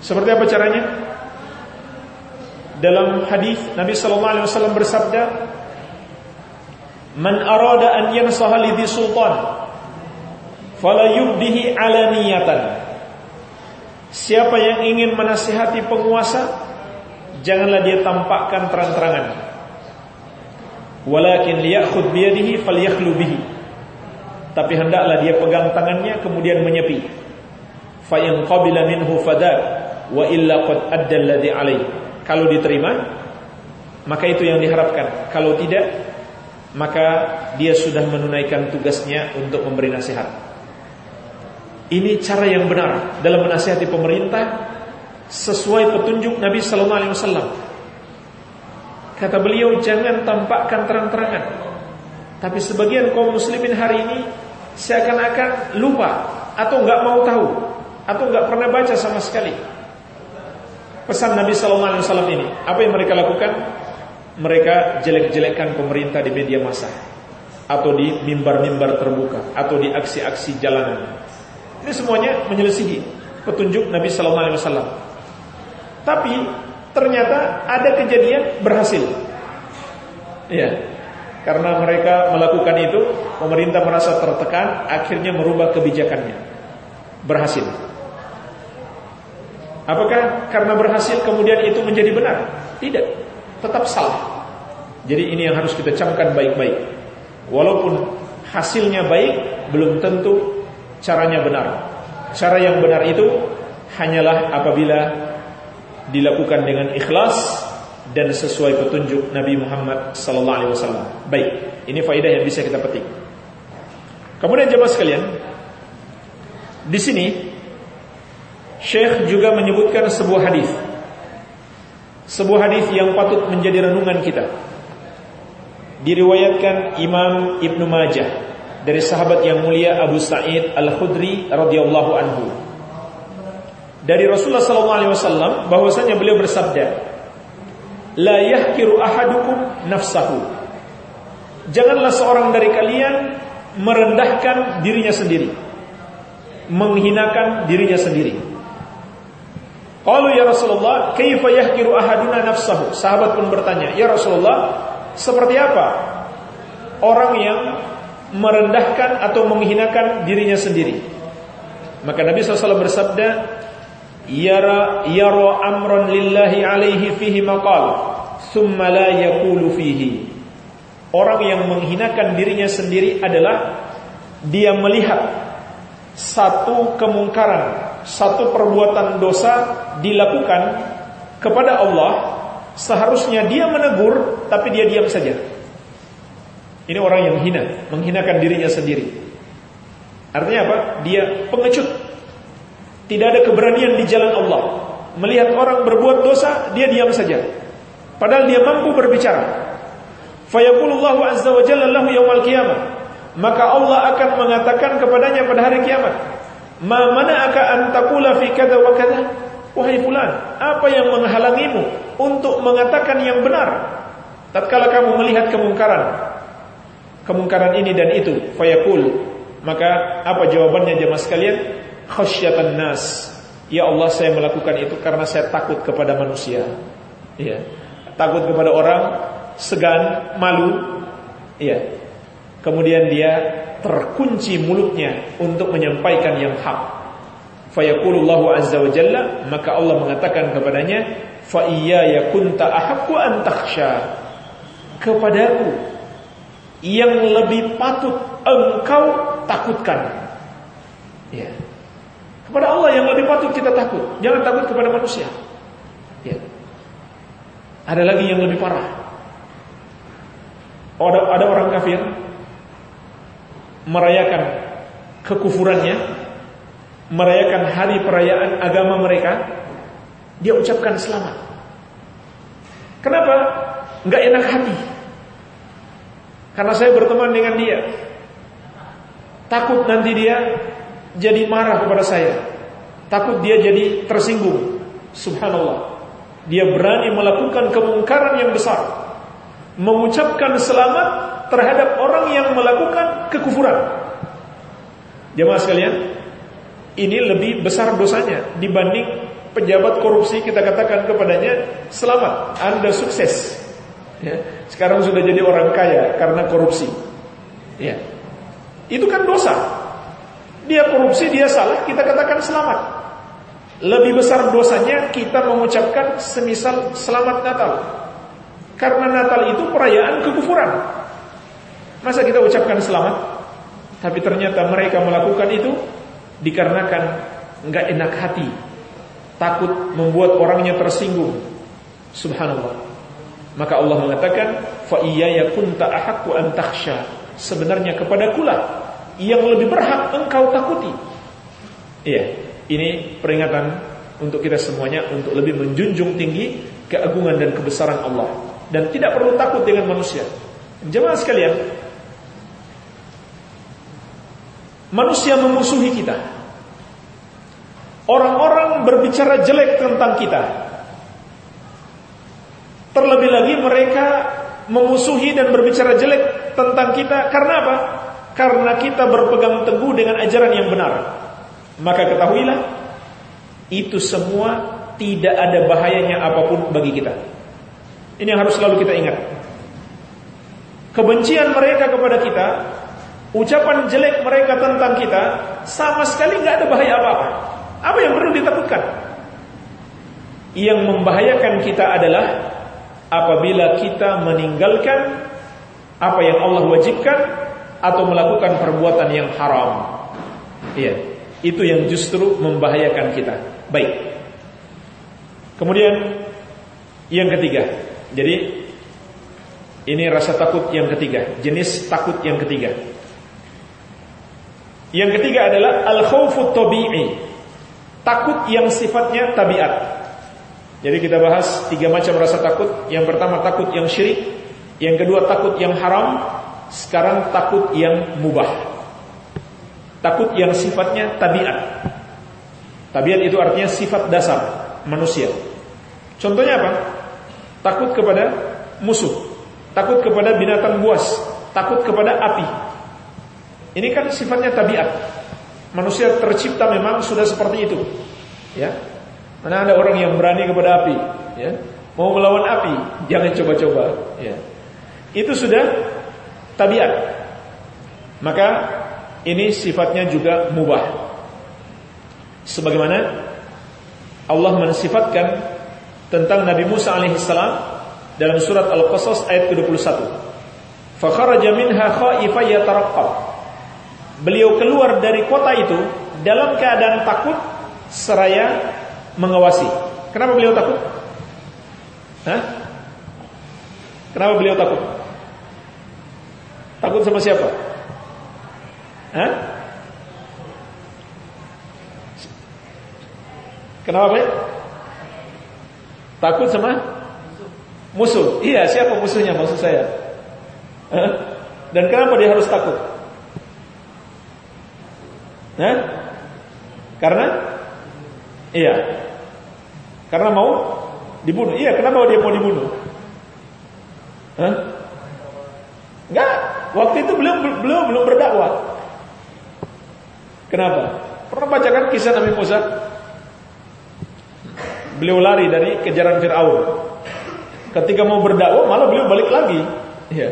[SPEAKER 1] Seperti apa caranya? Dalam hadis Nabi sallallahu alaihi wasallam bersabda, "Man arada an yansaha li sultan, fala yubdihi alaniyatan." Siapa yang ingin menasihati penguasa, janganlah dia tampakkan terang-terangan. Walakin liyakhud biyadihi falyakhlu bihi. Tapi hendaklah dia pegang tangannya kemudian menyepi. Fa in qabila minhu fadak wa illa qad adda alladhi alayhi. Kalau diterima maka itu yang diharapkan. Kalau tidak maka dia sudah menunaikan tugasnya untuk memberi nasihat. Ini cara yang benar dalam menasihati pemerintah sesuai petunjuk Nabi sallallahu alaihi wasallam. Kata beliau jangan tampakkan terang-terangan. Tapi sebagian kaum muslimin hari ini seakan-akan lupa atau enggak mau tahu atau enggak pernah baca sama sekali. Pesan Nabi sallallahu alaihi wasallam ini, apa yang mereka lakukan? Mereka jelek-jelekkan pemerintah di media massa atau di mimbar-mimbar terbuka atau di aksi-aksi jalanan. Ini semuanya menyelisihi petunjuk Nabi sallallahu alaihi wasallam. Tapi ternyata ada kejadian berhasil. Ya. Karena mereka melakukan itu, pemerintah merasa tertekan, akhirnya merubah kebijakannya. Berhasil. Apakah karena berhasil kemudian itu menjadi benar? Tidak. Tetap salah. Jadi ini yang harus kita camkan baik-baik. Walaupun hasilnya baik, belum tentu caranya benar. Cara yang benar itu hanyalah apabila dilakukan dengan ikhlas dan sesuai petunjuk Nabi Muhammad sallallahu alaihi wasallam. Baik, ini faedah yang bisa kita petik. Kemudian jemaah sekalian, di sini Syekh juga menyebutkan sebuah hadis. Sebuah hadis yang patut menjadi renungan kita. Diriwayatkan Imam Ibnu Majah dari sahabat yang mulia Abu Sa'id Al-Khudri radhiyallahu anhu dari Rasulullah sallallahu alaihi wasallam bahwasanya beliau bersabda, "La yahkiru ahadukum nafsahu." Janganlah seorang dari kalian merendahkan dirinya sendiri, menghinakan dirinya sendiri. Qalu ya Rasulullah, "Kaifa yahkiru ahaduna nafsahu?" Sahabat pun bertanya, "Ya Rasulullah, seperti apa orang yang merendahkan atau menghinakan dirinya sendiri?" Maka Nabi SAW bersabda, yara yara amran lillahi alaihi fihi maqal thumma la yaqulu fihi orang yang menghinakan dirinya sendiri adalah dia melihat satu kemungkaran, satu perbuatan dosa dilakukan kepada Allah, seharusnya dia menegur tapi dia diam saja. Ini orang yang hina, menghinakan dirinya sendiri. Artinya apa? Dia pengecut. Tidak ada keberanian di jalan Allah. Melihat orang berbuat dosa, dia diam saja. Padahal dia mampu berbicara. Fayaqulullahu azza wa jalla lahu yaumal qiyamah. Maka Allah akan mengatakan kepadanya pada hari kiamat, "Ma mana'aka an taqula fi kadza wa kadza?" Wahai fulan, apa yang menghalangimu untuk mengatakan yang benar tatkala kamu melihat kemungkaran? Kemungkaran ini dan itu, fayaqul. Maka apa jawabannya jemaah sekalian? Khasyatan nas. Ya Allah, saya melakukan itu karena saya takut kepada manusia. Ya. Takut kepada orang segan, malu, ya. Kemudian dia terkunci mulutnya untuk menyampaikan yang hak. Fayaqulullahu azza wa jalla, maka Allah mengatakan kepadanya, fa iyaya kunta ahaqqu an takhsha. Kepadaku yang lebih patut engkau takutkan. Ya. Kepada Allah yang lebih patut kita takut. Jangan takut kepada manusia. Ya. Ada lagi yang lebih parah. Ada, ada orang kafir merayakan kekufurannya, merayakan hari perayaan agama mereka, dia ucapkan selamat. Kenapa? Enggak enak hati. Karena saya berteman dengan dia. Takut nanti dia jadi marah kepada saya. Takut dia jadi tersinggung. Subhanallah. Dia berani melakukan kemungkaran yang besar mengucapkan selamat terhadap orang yang melakukan kekufuran. Jemaah sekalian, ini lebih besar dosanya dibanding pejabat korupsi kita katakan kepadanya selamat, Anda sukses. Ya, sekarang sudah jadi orang kaya karena korupsi. Ya. Itu kan dosa. Dia korupsi, dia salah, kita katakan selamat. Lebih besar dosanya kita mengucapkan semisal selamat Natal. Karena Natal itu perayaan kekufuran. Masa kita ucapkan selamat, tapi ternyata mereka melakukan itu dikarenakan enggak enak hati, takut membuat orangnya tersinggung. Subhanallah. Maka Allah mengatakan, "Fa iyaya kunta ahaqqu an takhsha." Sebenarnya kepadakulah yang lebih berhak engkau takuti. Iya, ini peringatan untuk kita semuanya untuk lebih menjunjung tinggi keagungan dan kebesaran Allah dan tidak perlu takut dengan manusia. Jemaah sekalian, manusia memusuhi kita. Orang-orang berbicara jelek tentang kita. Terlebih lagi mereka memusuhi dan berbicara jelek tentang kita karena apa? Karena kita berpegang teguh dengan ajaran yang benar. Maka ketahuilah itu semua tidak ada bahayanya apa pun bagi kita. Ini yang harus selalu kita ingat. Kebencian mereka kepada kita, ucapan jelek mereka tentang kita, sama sekali nggak ada bahaya apa-apa. Apa yang perlu ditakutkan? Yang membahayakan kita adalah apabila kita meninggalkan apa yang Allah wajibkan atau melakukan perbuatan yang haram. Iya, itu yang justru membahayakan kita. Baik. Kemudian yang ketiga, jadi ini rasa takut yang ketiga, jenis takut yang ketiga. Yang ketiga adalah al-khaufut tabi'i. Takut yang sifatnya tabiat. Jadi kita bahas tiga macam rasa takut. Yang pertama takut yang syirik, yang kedua takut yang haram, sekarang takut yang mubah. Takut yang sifatnya tabiat. Tabiat itu artinya sifat dasar manusia. Contohnya apa? takut kepada musuh, takut kepada binatang buas, takut kepada api. Ini kan sifatnya tabiat. Manusia tercipta memang sudah seperti itu. Ya. Mana ada orang yang berani kepada api, ya. Mau melawan api, jangan coba-coba, ya. Itu sudah tabiat. Maka ini sifatnya juga mubah. Sebagaimana Allah mensifatkan tentang Nabi Musa alaihissalam dalam surat Al-Qasas ayat ke-21. Fakharaja minha khaifan yataraqqab. beliau keluar dari kota itu dalam keadaan takut seraya mengawasi. Kenapa beliau takut? Hah? Kenapa beliau takut? Takut sama siapa? Hah? Kenapa? Takut sama musuh. Iya, siapa musuhnya maksud saya? Hah? Dan kenapa dia harus takut? Hah? Karena iya. Karena mau dibunuh. Iya, kenapa dia mau dibunuh? Hah? Enggak, waktu itu beliau belum belum berdakwah. Kenapa? Pernah bacakan kisah Nabi Musa? Beliau lari dari kejaran Firaun. Ketika mau berdakwah malah beliau balik lagi. Iya.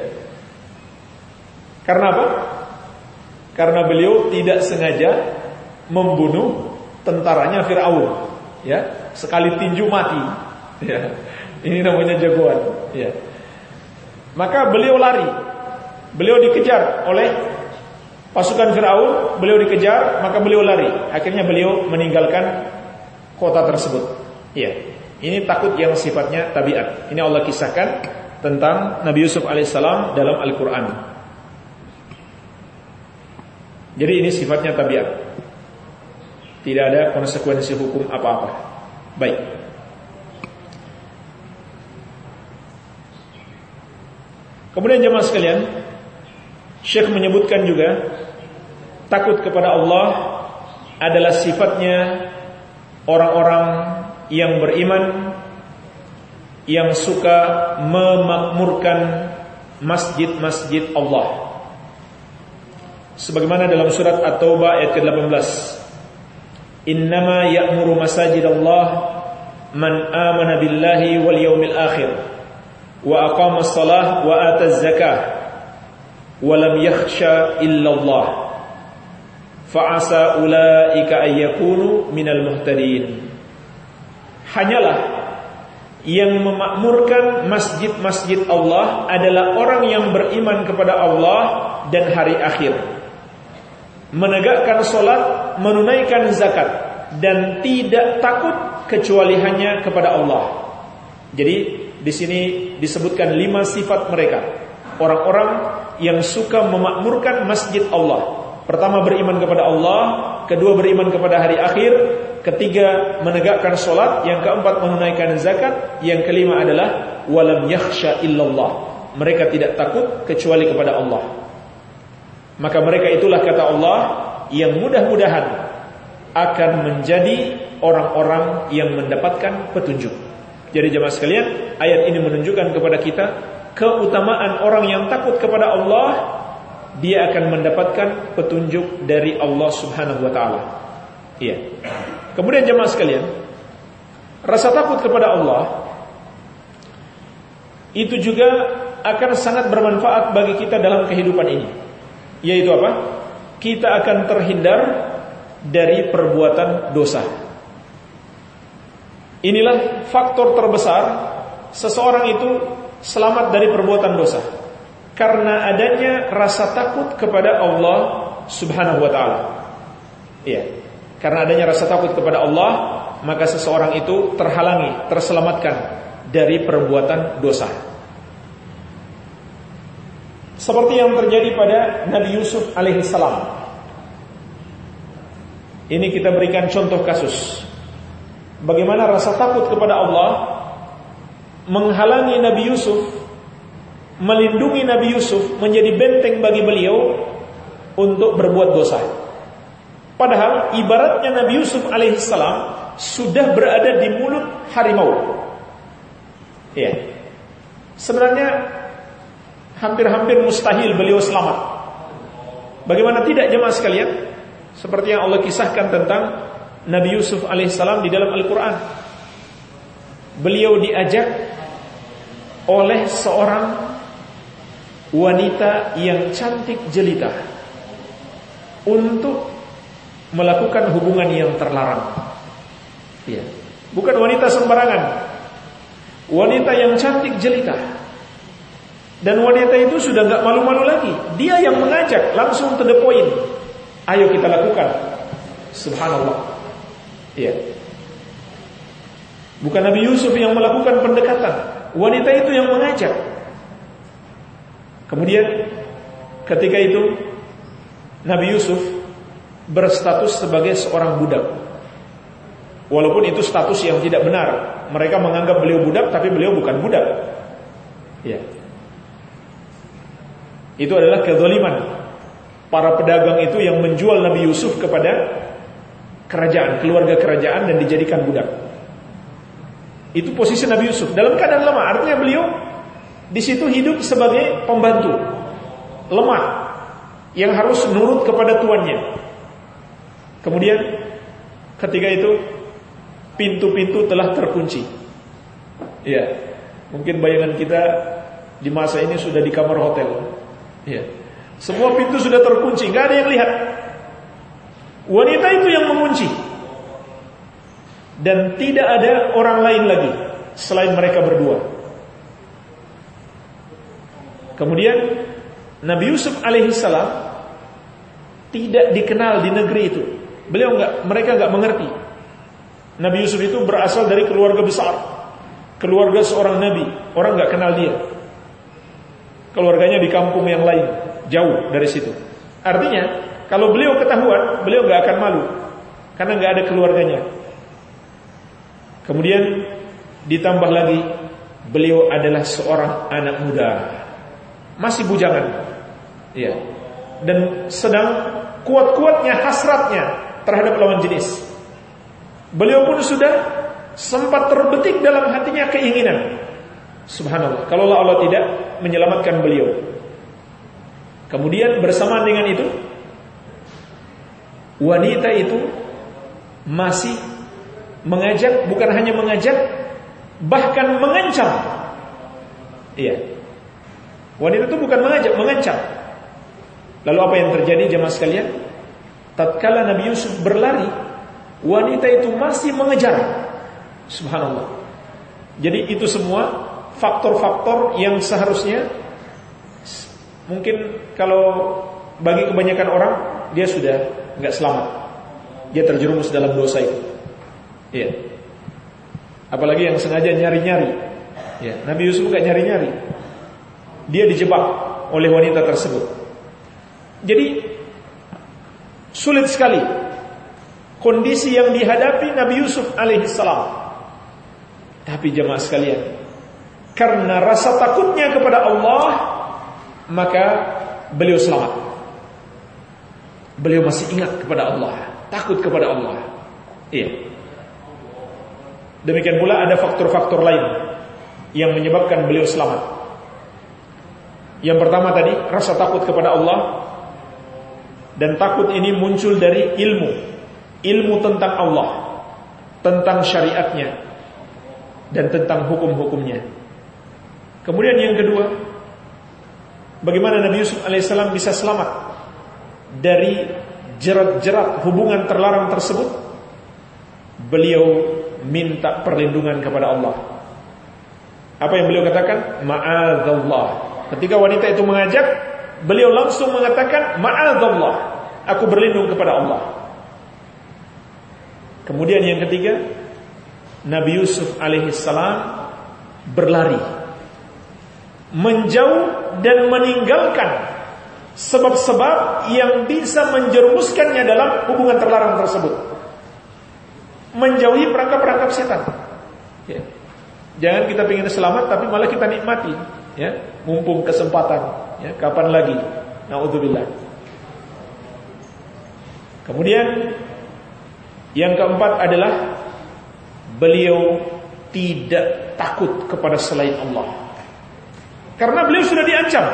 [SPEAKER 1] Karena apa? Karena beliau tidak sengaja membunuh tentaranya Firaun. Ya, sekali tinju mati. Ya. Ini namanya jagoan. Ya. Maka beliau lari. Beliau dikejar oleh pasukan Firaun, beliau dikejar, maka beliau lari. Akhirnya beliau meninggalkan kota tersebut. Ya. Ini takut yang sifatnya tabiat. Ini Allah kisahkan tentang Nabi Yusuf alaihissalam dalam Al-Qur'an. Jadi ini sifatnya tabiat. Tidak ada konsekuensi hukum apa-apa. Baik. Kemudian jemaah sekalian, Syekh menyebutkan juga takut kepada Allah adalah sifatnya orang-orang yang beriman yang suka memakmurkan masjid-masjid Allah. Sebagaimana dalam surat At-Taubah ayat ke-18. Innama ya'muru masajid Allah man amana billahi wal yawmil akhir wa aqama as-salah wa ata az-zakah wa lam yakhsha illa Allah. Fa'asa ulaika ayyakunu minal muhtadin hanyalah yang memakmurkan masjid-masjid Allah adalah orang yang beriman kepada Allah dan hari akhir. Menegakkan solat, menunaikan zakat dan tidak takut kecuali hanya kepada Allah. Jadi di sini disebutkan lima sifat mereka. Orang-orang yang suka memakmurkan masjid Allah. Pertama beriman kepada Allah, kedua beriman kepada hari akhir, ketiga menegakkan solat, yang keempat menunaikan zakat, yang kelima adalah walam yakhsha illallah. Mereka tidak takut kecuali kepada Allah. Maka mereka itulah kata Allah yang mudah-mudahan akan menjadi orang-orang yang mendapatkan petunjuk. Jadi jemaah sekalian, ayat ini menunjukkan kepada kita keutamaan orang yang takut kepada Allah, dia akan mendapatkan petunjuk dari Allah Subhanahu wa taala. Iya. Kemudian jemaah sekalian, rasa takut kepada Allah itu juga akan sangat bermanfaat bagi kita dalam kehidupan ini. Yaitu apa? Kita akan terhindar dari perbuatan dosa. Inilah faktor terbesar seseorang itu selamat dari perbuatan dosa. Karena adanya rasa takut kepada Allah Subhanahu wa taala. Iya. Karena adanya rasa takut kepada Allah, maka seseorang itu terhalangi, terselamatkan dari perbuatan dosa. Seperti yang terjadi pada Nabi Yusuf alaihissalam. Ini kita berikan contoh kasus. Bagaimana rasa takut kepada Allah menghalangi Nabi Yusuf, melindungi Nabi Yusuf menjadi benteng bagi beliau untuk berbuat dosa. Padahal ibaratnya Nabi Yusuf alaihissalam sudah berada di mulut harimau. Ya. Sebenarnya hampir-hampir mustahil beliau selamat. Bagaimana tidak jemaah sekalian? Seperti yang Allah kisahkan tentang Nabi Yusuf alaihissalam di dalam Al-Quran. Beliau diajak oleh seorang wanita yang cantik jelita untuk melakukan hubungan yang terlarang. Ya. Bukan wanita sembarangan. Wanita yang cantik jelita. Dan wanita itu sudah nggak malu-malu lagi. Dia yang mengajak langsung to the point. Ayo kita lakukan. Subhanallah. Iya. Bukan Nabi Yusuf yang melakukan pendekatan, wanita itu yang mengajak. Kemudian ketika itu Nabi Yusuf berstatus sebagai seorang budak. Walaupun itu status yang tidak benar. Mereka menganggap beliau budak tapi beliau bukan budak. Ya. Itu adalah kezaliman para pedagang itu yang menjual Nabi Yusuf kepada kerajaan, keluarga kerajaan dan dijadikan budak. Itu posisi Nabi Yusuf dalam keadaan lemah. Artinya beliau di situ hidup sebagai pembantu, lemah, yang harus nurut kepada tuannya. Kemudian ketika itu pintu-pintu telah terkunci. Ya, mungkin bayangan kita di masa ini sudah di kamar hotel. Ya, semua pintu sudah terkunci, nggak ada yang lihat. Wanita itu yang mengunci. Dan tidak ada orang lain lagi selain mereka berdua. Kemudian Nabi Yusuf alaihissalam tidak dikenal di negeri itu. Beliau enggak, mereka enggak mengerti. Nabi Yusuf itu berasal dari keluarga besar, keluarga seorang nabi. Orang enggak kenal dia. Keluarganya di kampung yang lain, jauh dari situ. Artinya, kalau beliau ketahuan, beliau enggak akan malu karena enggak ada keluarganya. Kemudian ditambah lagi beliau adalah seorang anak muda. Masih bujangan. Ya. Dan sedang kuat-kuatnya hasratnya terhadap lawan jenis. Beliau pun sudah sempat terbetik dalam hatinya keinginan. Subhanallah. Kalau Allah tidak menyelamatkan beliau. Kemudian bersamaan dengan itu wanita itu masih mengajak, bukan hanya mengajak, bahkan mengancam. Iya. Wanita itu bukan mengajak, mengancam. Lalu apa yang terjadi jemaah sekalian? Tatkala Nabi Yusuf berlari, wanita itu masih mengejar. Subhanallah. Jadi itu semua faktor-faktor yang seharusnya mungkin kalau bagi kebanyakan orang dia sudah nggak selamat. Dia terjerumus dalam dosa itu. Iya. Apalagi yang sengaja nyari-nyari. Ya, Nabi Yusuf nggak nyari-nyari. Dia dijebak oleh wanita tersebut. Jadi sulit sekali kondisi yang dihadapi Nabi Yusuf alaihissalam. Tapi jemaah sekalian, karena rasa takutnya kepada Allah, maka beliau selamat. Beliau masih ingat kepada Allah, takut kepada Allah. Iya. Demikian pula ada faktor-faktor lain yang menyebabkan beliau selamat. Yang pertama tadi rasa takut kepada Allah dan takut ini muncul dari ilmu, ilmu tentang Allah, tentang syariatnya dan tentang hukum-hukumnya. Kemudian yang kedua, bagaimana Nabi Yusuf alaihissalam bisa selamat dari jerat-jerat hubungan terlarang tersebut? Beliau minta perlindungan kepada Allah. Apa yang beliau katakan? Ma'adzallah. Ketika wanita itu mengajak, beliau langsung mengatakan, Ma'adzallah. Aku berlindung kepada Allah. Kemudian yang ketiga, Nabi Yusuf alaihissalam berlari. Menjauh dan meninggalkan sebab-sebab yang bisa menjerumuskannya dalam hubungan terlarang tersebut menjauhi perangkap-perangkap setan. Ya. Jangan kita ingin selamat tapi malah kita nikmati, ya, mumpung kesempatan, ya, kapan lagi? Nauzubillah. Kemudian yang keempat adalah beliau tidak takut kepada selain Allah. Karena beliau sudah diancam.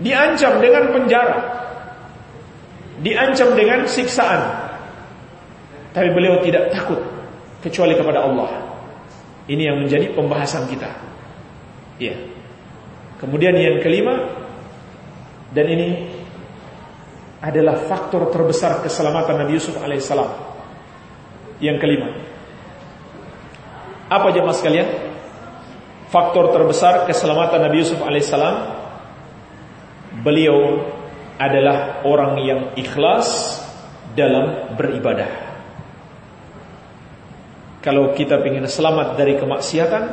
[SPEAKER 1] Diancam dengan penjara. Diancam dengan siksaan. Tapi beliau tidak takut kecuali kepada Allah. Ini yang menjadi pembahasan kita. Iya. Kemudian yang kelima dan ini adalah faktor terbesar keselamatan Nabi Yusuf alaihissalam. Yang kelima. Apa jemaah sekalian? Faktor terbesar keselamatan Nabi Yusuf alaihissalam beliau adalah orang yang ikhlas dalam beribadah. Kalau kita ingin selamat dari kemaksiatan,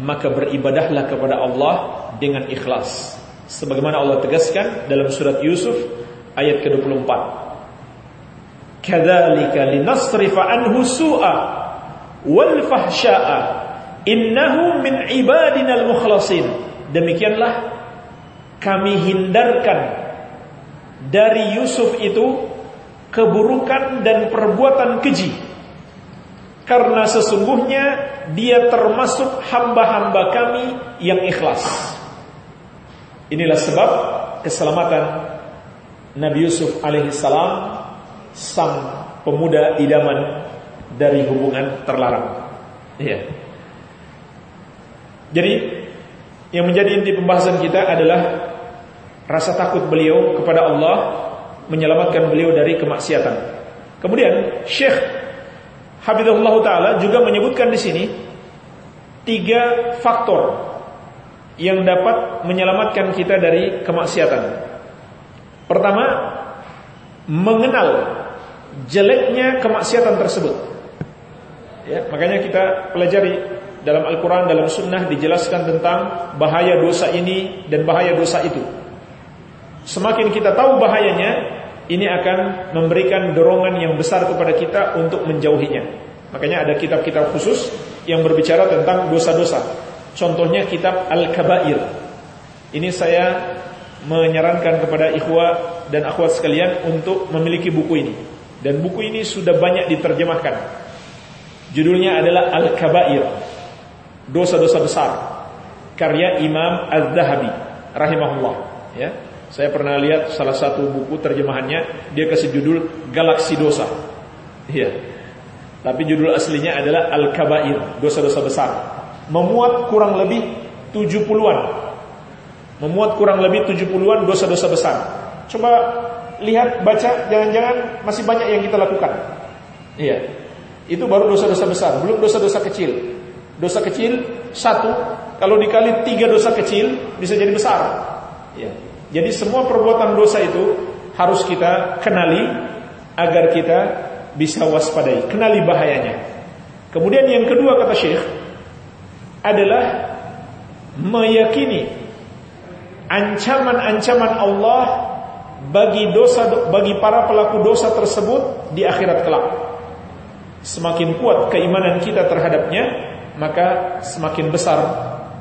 [SPEAKER 1] maka beribadahlah kepada Allah dengan ikhlas. Sebagaimana Allah tegaskan dalam surat Yusuf ayat ke-24. Kadzalika linasrifa anhu su'a wal fahsya'a innahu min ibadina al-mukhlasin. Demikianlah kami hindarkan dari Yusuf itu keburukan dan perbuatan keji karena sesungguhnya dia termasuk hamba-hamba kami yang ikhlas. Inilah sebab keselamatan Nabi Yusuf alaihissalam sang pemuda idaman dari hubungan terlarang. Iya. Jadi yang menjadi inti pembahasan kita adalah rasa takut beliau kepada Allah menyelamatkan beliau dari kemaksiatan. Kemudian Syekh Habibullah taala juga menyebutkan di sini tiga faktor yang dapat menyelamatkan kita dari kemaksiatan. Pertama, mengenal jeleknya kemaksiatan tersebut. Ya, makanya kita pelajari dalam Al-Quran, dalam Sunnah dijelaskan tentang bahaya dosa ini dan bahaya dosa itu. Semakin kita tahu bahayanya, ini akan memberikan dorongan yang besar kepada kita untuk menjauhinya. Makanya ada kitab-kitab khusus yang berbicara tentang dosa-dosa. Contohnya kitab Al-Kabair. Ini saya menyarankan kepada ikhwah dan akhwat sekalian untuk memiliki buku ini. Dan buku ini sudah banyak diterjemahkan. Judulnya adalah Al-Kabair. Dosa-dosa besar. Karya Imam Az-Zahabi rahimahullah, ya. Saya pernah lihat salah satu buku terjemahannya dia kasih judul Galaksi Dosa. Iya. Tapi judul aslinya adalah Al-Kabair, dosa-dosa besar. Memuat kurang lebih 70-an. Memuat kurang lebih 70-an dosa-dosa besar. Coba lihat, baca, jangan-jangan masih banyak yang kita lakukan. Iya. Itu baru dosa-dosa besar, belum dosa-dosa kecil. Dosa kecil satu, kalau dikali tiga dosa kecil bisa jadi besar. Iya. Jadi semua perbuatan dosa itu harus kita kenali agar kita bisa waspadai, kenali bahayanya. Kemudian yang kedua kata Syekh adalah meyakini ancaman-ancaman Allah bagi dosa bagi para pelaku dosa tersebut di akhirat kelak. Semakin kuat keimanan kita terhadapnya, maka semakin besar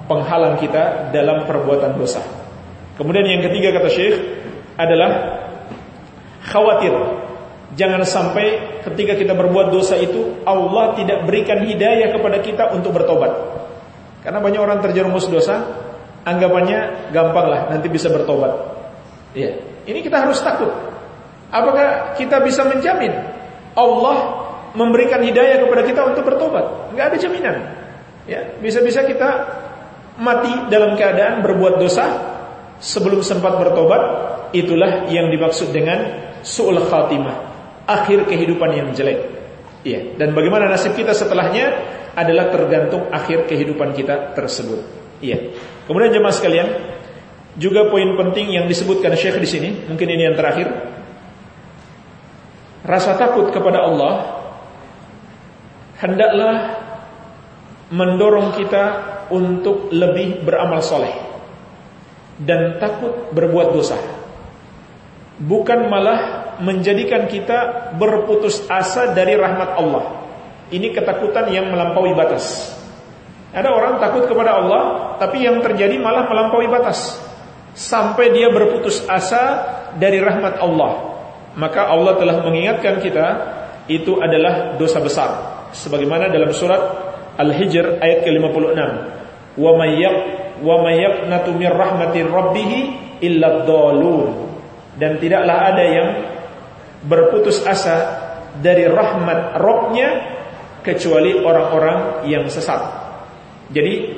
[SPEAKER 1] penghalang kita dalam perbuatan dosa. Kemudian yang ketiga kata Syekh adalah khawatir jangan sampai ketika kita berbuat dosa itu Allah tidak berikan hidayah kepada kita untuk bertobat. Karena banyak orang terjerumus dosa, anggapannya gampang lah nanti bisa bertobat. Iya, ini kita harus takut. Apakah kita bisa menjamin Allah memberikan hidayah kepada kita untuk bertobat? Enggak ada jaminan. Ya, bisa-bisa kita mati dalam keadaan berbuat dosa sebelum sempat bertobat itulah yang dimaksud dengan su'ul khatimah akhir kehidupan yang jelek. Iya dan bagaimana nasib kita setelahnya adalah tergantung akhir kehidupan kita tersebut. Iya. Kemudian jemaah sekalian juga poin penting yang disebutkan Syekh di sini mungkin ini yang terakhir. Rasa takut kepada Allah hendaklah mendorong kita untuk lebih beramal soleh dan takut berbuat dosa. Bukan malah menjadikan kita berputus asa dari rahmat Allah. Ini ketakutan yang melampaui batas. Ada orang takut kepada Allah, tapi yang terjadi malah melampaui batas. Sampai dia berputus asa dari rahmat Allah. Maka Allah telah mengingatkan kita, itu adalah dosa besar. Sebagaimana dalam surat Al-Hijr ayat ke-56. Wa may wa may yaqnatu mir rahmatir rabbih illa dan tidaklah ada yang berputus asa dari rahmat Rabbnya kecuali orang-orang yang sesat. Jadi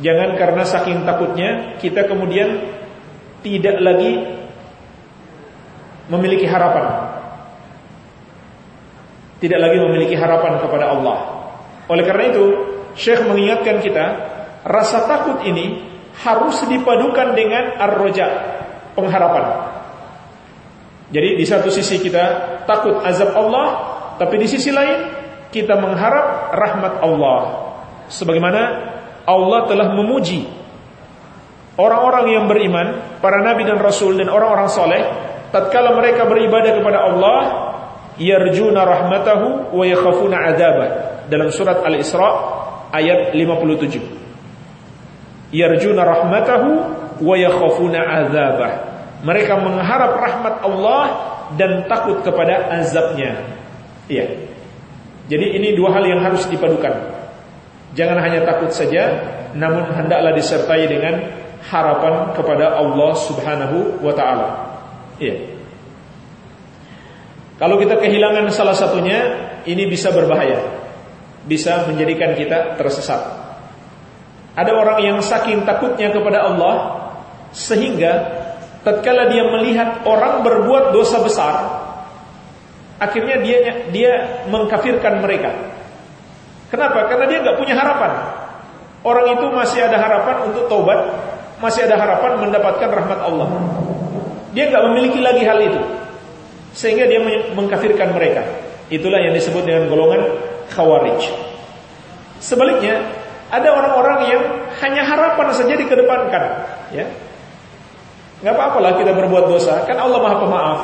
[SPEAKER 1] jangan karena saking takutnya kita kemudian tidak lagi memiliki harapan. Tidak lagi memiliki harapan kepada Allah. Oleh karena itu, Syekh mengingatkan kita Rasa takut ini harus dipadukan dengan ar-roja, pengharapan. Jadi di satu sisi kita takut azab Allah, tapi di sisi lain kita mengharap rahmat Allah. Sebagaimana Allah telah memuji orang-orang yang beriman, para nabi dan rasul dan orang-orang soleh, tatkala mereka beribadah kepada Allah, yarjuna rahmatahu wa yakhafuna adzabah. Dalam surat Al-Isra ayat 57. Yarjuna rahmatahu wa yakhafuna adzabah. Mereka mengharap rahmat Allah dan takut kepada azabnya. Iya. Jadi ini dua hal yang harus dipadukan. Jangan hanya takut saja, namun hendaklah disertai dengan harapan kepada Allah Subhanahu wa taala. Iya. Kalau kita kehilangan salah satunya, ini bisa berbahaya. Bisa menjadikan kita tersesat. Ada orang yang saking takutnya kepada Allah sehingga tatkala dia melihat orang berbuat dosa besar, akhirnya dia dia mengkafirkan mereka. Kenapa? Karena dia nggak punya harapan. Orang itu masih ada harapan untuk taubat, masih ada harapan mendapatkan rahmat Allah. Dia nggak memiliki lagi hal itu, sehingga dia mengkafirkan mereka. Itulah yang disebut dengan golongan khawarij. Sebaliknya, ada orang-orang yang hanya harapan saja dikedepankan, ya. Nggak apa-apalah kita berbuat dosa, kan Allah Maha Pemaaf.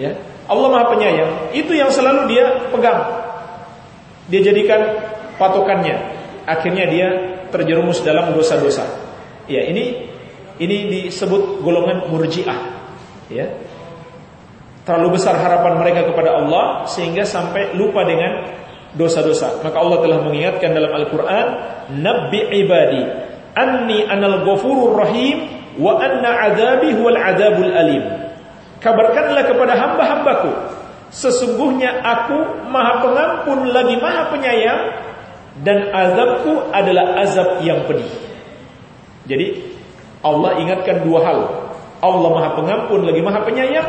[SPEAKER 1] Ya, Allah Maha Penyayang, itu yang selalu dia pegang. Dia jadikan patokannya. Akhirnya dia terjerumus dalam dosa-dosa. Ya, ini ini disebut golongan murjiah. Ya. Terlalu besar harapan mereka kepada Allah sehingga sampai lupa dengan dosa-dosa. Maka Allah telah mengingatkan dalam Al-Qur'an, "Nabbi ibadi anni anal ghafurur rahim wa anna adzabi huwal adzabul alim." Kabarkanlah kepada hamba-hambaku Sesungguhnya aku maha pengampun lagi maha penyayang Dan azabku adalah azab yang pedih Jadi Allah ingatkan dua hal Allah maha pengampun lagi maha penyayang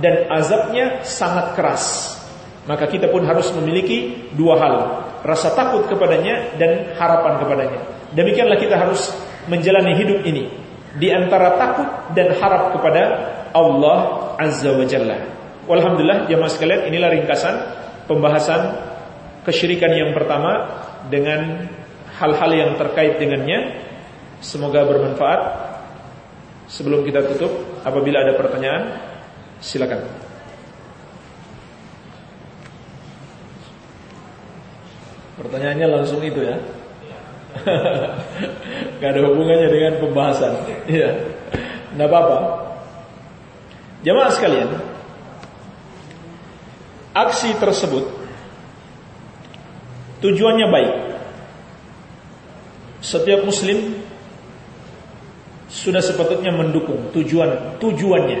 [SPEAKER 1] Dan azabnya sangat keras Maka kita pun harus memiliki dua hal Rasa takut kepadanya dan harapan kepadanya Demikianlah kita harus menjalani hidup ini Di antara takut dan harap kepada Allah Azza wa Jalla. Alhamdulillah jemaah sekalian inilah ringkasan pembahasan kesyirikan yang pertama dengan hal-hal yang terkait dengannya. Semoga bermanfaat. Sebelum kita tutup, apabila ada pertanyaan, silakan. Pertanyaannya langsung itu ya. Gak ada hubungannya dengan pembahasan. Iya. Tidak apa-apa. Jemaah sekalian, aksi tersebut tujuannya baik. Setiap muslim sudah sepatutnya mendukung tujuan tujuannya.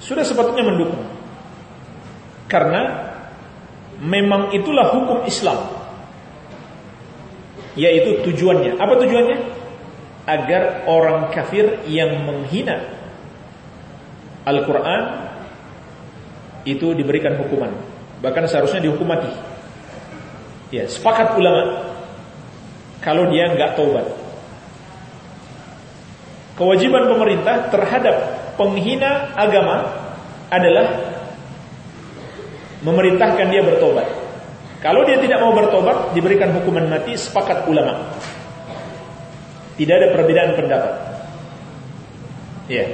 [SPEAKER 1] Sudah sepatutnya mendukung. Karena memang itulah hukum Islam. Yaitu tujuannya. Apa tujuannya? agar orang kafir yang menghina Al-Quran itu diberikan hukuman. Bahkan seharusnya dihukum mati. Ya, sepakat ulama kalau dia nggak taubat. Kewajiban pemerintah terhadap penghina agama adalah memerintahkan dia bertobat. Kalau dia tidak mau bertobat, diberikan hukuman mati sepakat ulama. Tidak ada perbedaan pendapat. Ya.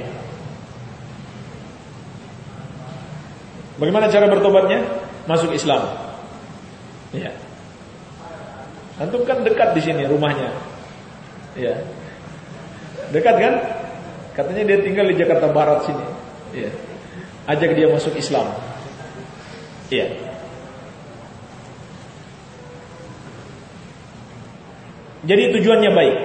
[SPEAKER 1] Bagaimana cara bertobatnya? Masuk Islam. Ya. Antum kan dekat di sini rumahnya. Ya. Dekat kan? Katanya dia tinggal di Jakarta Barat sini. Ya. Ajak dia masuk Islam. Iya. Jadi tujuannya baik.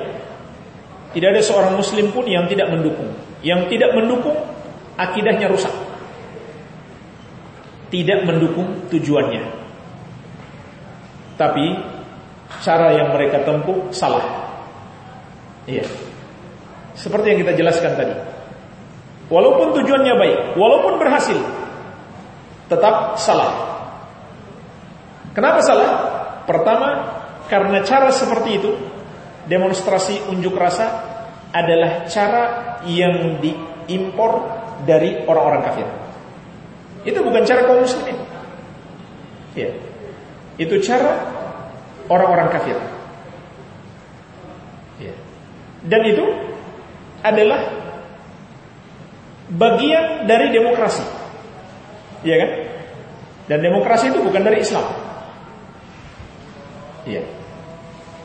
[SPEAKER 1] Tidak ada seorang muslim pun yang tidak mendukung. Yang tidak mendukung akidahnya rusak. Tidak mendukung tujuannya. Tapi cara yang mereka tempuh salah. Iya. Seperti yang kita jelaskan tadi. Walaupun tujuannya baik, walaupun berhasil, tetap salah. Kenapa salah? Pertama, karena cara seperti itu demonstrasi unjuk rasa adalah cara yang diimpor dari orang-orang kafir. Itu bukan cara kaum muslimin. Ya. Itu cara orang-orang kafir. Ya. Dan itu adalah bagian dari demokrasi. Iya kan? Dan demokrasi itu bukan dari Islam. Iya.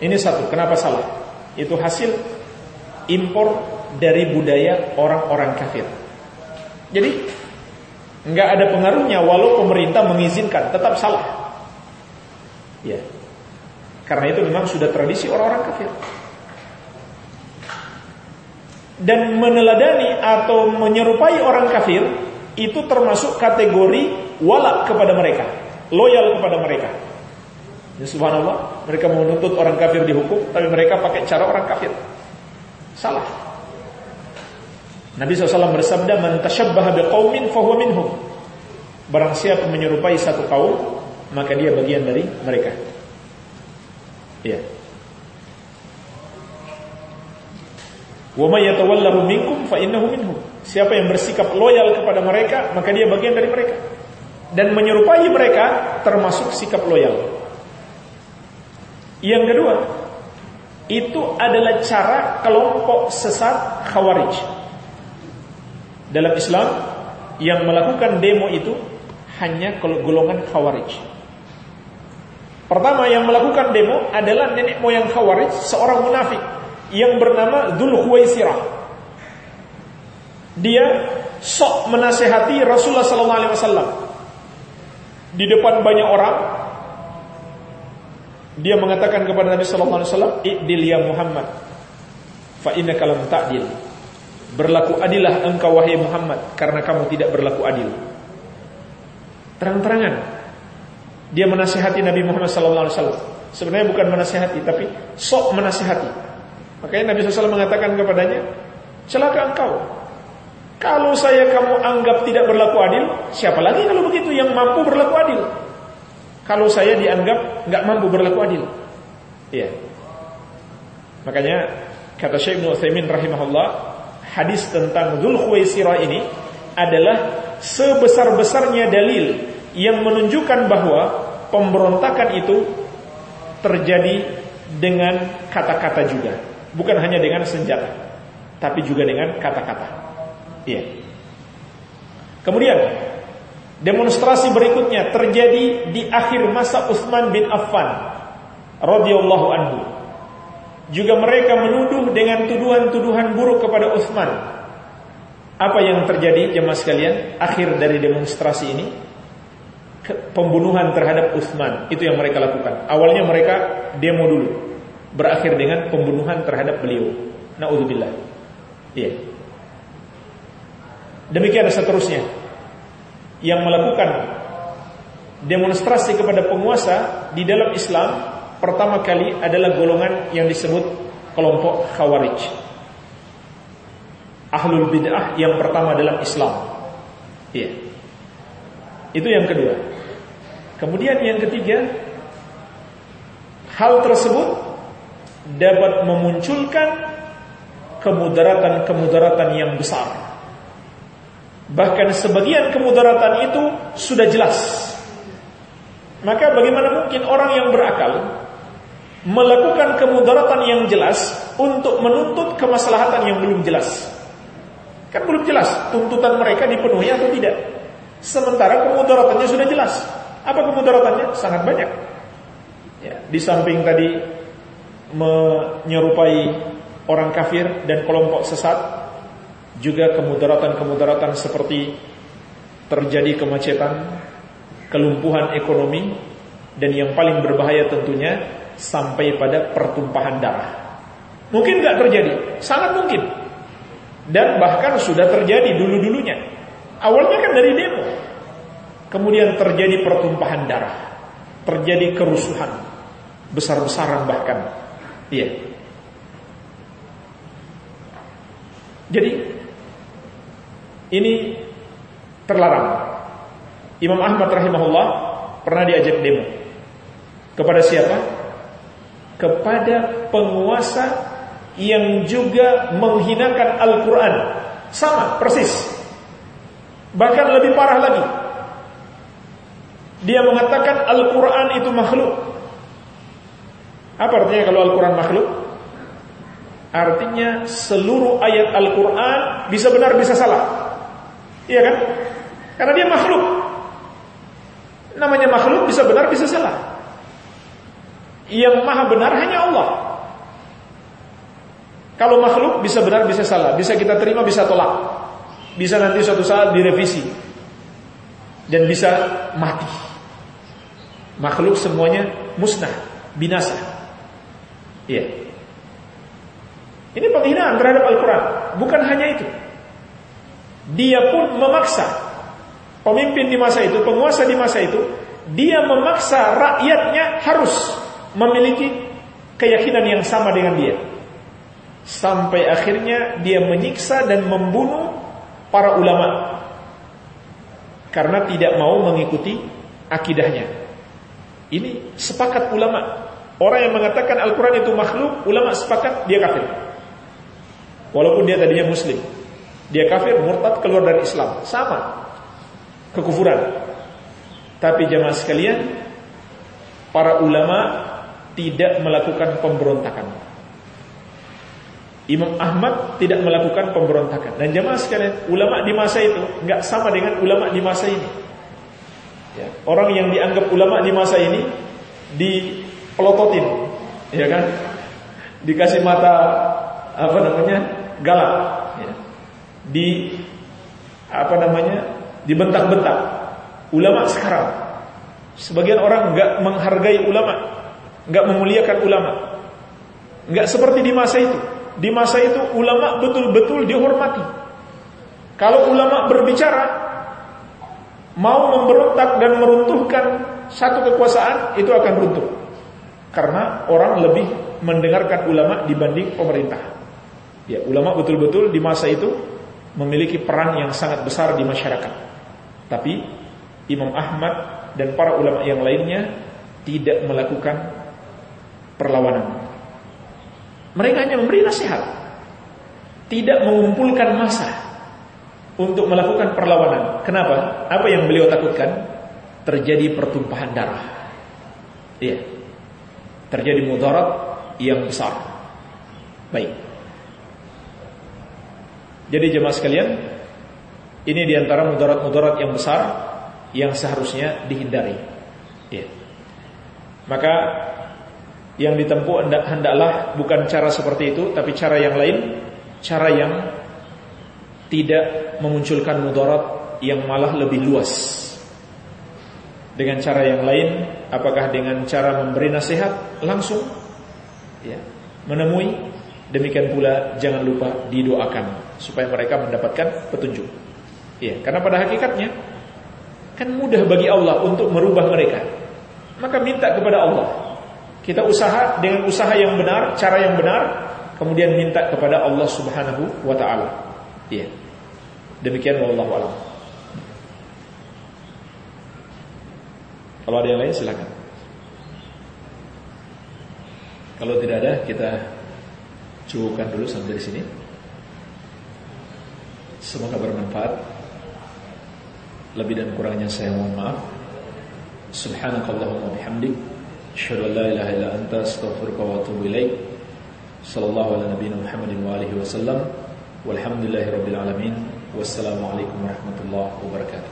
[SPEAKER 1] Ini satu, kenapa salah? Itu hasil impor dari budaya orang-orang kafir. Jadi nggak ada pengaruhnya walau pemerintah mengizinkan, tetap salah. Ya. Karena itu memang sudah tradisi orang-orang kafir. Dan meneladani atau menyerupai orang kafir itu termasuk kategori walak kepada mereka, loyal kepada mereka. Ya, subhanallah, mereka menuntut orang kafir dihukum, tapi mereka pakai cara orang kafir. Salah. Nabi SAW bersabda, "Man tashabbaha biqaumin fahuwa minhum." Barang siapa menyerupai satu kaum, maka dia bagian dari mereka. Ya. Wa may yatawallahu minkum fa innahu minhum. Siapa yang bersikap loyal kepada mereka, maka dia bagian dari mereka. Dan menyerupai mereka termasuk sikap loyal. Yang kedua, itu adalah cara kelompok sesat Khawarij. Dalam Islam yang melakukan demo itu hanya golongan Khawarij. Pertama yang melakukan demo adalah nenek moyang Khawarij, seorang munafik yang bernama Dzul Khuwaisirah. Dia sok menasehati Rasulullah sallallahu alaihi wasallam. Di depan banyak orang, dia mengatakan kepada Nabi sallallahu alaihi wasallam, "Idil ya Muhammad, fa innaka lam ta'dil." Berlaku adilah engkau wahai Muhammad karena kamu tidak berlaku adil. Terang-terangan dia menasihati Nabi Muhammad sallallahu alaihi wasallam. Sebenarnya bukan menasihati tapi sok menasihati. Makanya Nabi SAW mengatakan kepadanya, celaka engkau. Kalau saya kamu anggap tidak berlaku adil, siapa lagi kalau begitu yang mampu berlaku adil? kalau saya dianggap nggak mampu berlaku adil. Iya. Makanya kata Syekh Ibnu Utsaimin rahimahullah, hadis tentang Dzul Khuwaisirah ini adalah sebesar-besarnya dalil yang menunjukkan bahwa pemberontakan itu terjadi dengan kata-kata juga, bukan hanya dengan senjata, tapi juga dengan kata-kata. Iya. Kemudian Demonstrasi berikutnya terjadi di akhir masa Utsman bin Affan radhiyallahu anhu. Juga mereka menuduh dengan tuduhan-tuduhan buruk kepada Utsman. Apa yang terjadi jemaah sekalian? Akhir dari demonstrasi ini pembunuhan terhadap Utsman itu yang mereka lakukan. Awalnya mereka demo dulu, berakhir dengan pembunuhan terhadap beliau. Nauzubillah. Iya. Demikian seterusnya yang melakukan demonstrasi kepada penguasa di dalam Islam pertama kali adalah golongan yang disebut kelompok Khawarij. Ahlul bid'ah yang pertama dalam Islam. Iya. Itu yang kedua. Kemudian yang ketiga, hal tersebut dapat memunculkan kemudaratan-kemudaratan yang besar Bahkan sebagian kemudaratan itu sudah jelas. Maka bagaimana mungkin orang yang berakal melakukan kemudaratan yang jelas untuk menuntut kemaslahatan yang belum jelas? Kan belum jelas tuntutan mereka dipenuhi atau tidak. Sementara kemudaratannya sudah jelas. Apa kemudaratannya? Sangat banyak. Ya, di samping tadi menyerupai orang kafir dan kelompok sesat, juga kemudaratan-kemudaratan seperti terjadi kemacetan, kelumpuhan ekonomi, dan yang paling berbahaya tentunya sampai pada pertumpahan darah. Mungkin nggak terjadi, sangat mungkin. Dan bahkan sudah terjadi dulu-dulunya. Awalnya kan dari demo. Kemudian terjadi pertumpahan darah. Terjadi kerusuhan. Besar-besaran bahkan. Iya. Jadi ini terlarang. Imam Ahmad rahimahullah pernah diajak demo. Kepada siapa? Kepada penguasa yang juga menghinakan Al-Quran. Sama, persis. Bahkan lebih parah lagi. Dia mengatakan Al-Quran itu makhluk. Apa artinya kalau Al-Quran makhluk? Artinya seluruh ayat Al-Quran bisa benar bisa salah. Iya kan? Karena dia makhluk. Namanya makhluk bisa benar bisa salah. Yang maha benar hanya Allah. Kalau makhluk bisa benar bisa salah, bisa kita terima bisa tolak. Bisa nanti suatu saat direvisi. Dan bisa mati. Makhluk semuanya musnah, binasa. Iya. Ini penghinaan terhadap Al-Quran. Bukan hanya itu. Dia pun memaksa pemimpin di masa itu, penguasa di masa itu, dia memaksa rakyatnya harus memiliki keyakinan yang sama dengan dia. Sampai akhirnya dia menyiksa dan membunuh para ulama karena tidak mau mengikuti akidahnya. Ini sepakat ulama. Orang yang mengatakan Al-Quran itu makhluk, ulama sepakat dia kafir. Walaupun dia tadinya muslim. Dia kafir, murtad, keluar dari Islam. Sama. Kekufuran. Tapi jemaah sekalian, para ulama tidak melakukan pemberontakan. Imam Ahmad tidak melakukan pemberontakan. Dan jemaah sekalian, ulama di masa itu nggak sama dengan ulama di masa ini. Ya, orang yang dianggap ulama di masa ini dipelototin, ya kan? Dikasih mata apa namanya galak. Di apa namanya dibentak-bentak. Ulama sekarang, sebagian orang nggak menghargai ulama, nggak memuliakan ulama. Nggak seperti di masa itu. Di masa itu ulama betul-betul dihormati. Kalau ulama berbicara mau memberontak dan meruntuhkan satu kekuasaan itu akan runtuh. Karena orang lebih mendengarkan ulama dibanding pemerintah. Ya, ulama betul-betul di masa itu memiliki peran yang sangat besar di masyarakat. Tapi Imam Ahmad dan para ulama yang lainnya tidak melakukan perlawanan. Mereka hanya memberi nasihat. Tidak mengumpulkan masa untuk melakukan perlawanan. Kenapa? Apa yang beliau takutkan? Terjadi pertumpahan darah. Iya. Terjadi mudarat yang besar. Baik. Jadi jemaah sekalian, ini di antara mudarat-mudarat yang besar yang seharusnya dihindari. Iya. Maka yang ditempuh hendaklah bukan cara seperti itu tapi cara yang lain, cara yang tidak memunculkan mudarat yang malah lebih luas. Dengan cara yang lain, apakah dengan cara memberi nasihat langsung ya, menemui demikian pula jangan lupa didoakan supaya mereka mendapatkan petunjuk. Ya, karena pada hakikatnya kan mudah bagi Allah untuk merubah mereka. Maka minta kepada Allah kita usaha dengan usaha yang benar, cara yang benar, kemudian minta kepada Allah Subhanahu wa taala. Iya. Demikian wallahu a'lam. Kalau ada yang lain silakan. Kalau tidak ada kita cukupkan dulu sampai di sini. Semoga bermanfaat. Lebih dan kurangnya saya mohon maaf. Subhanakallahumma bihamdik. Asyadu an la ilaha ila anta Astaghfirullah wa atubu ilaih Sallallahu ala nabina Muhammadin wa alihi wa sallam. Walhamdulillahi rabbil alamin. Wassalamualaikum warahmatullahi wabarakatuh.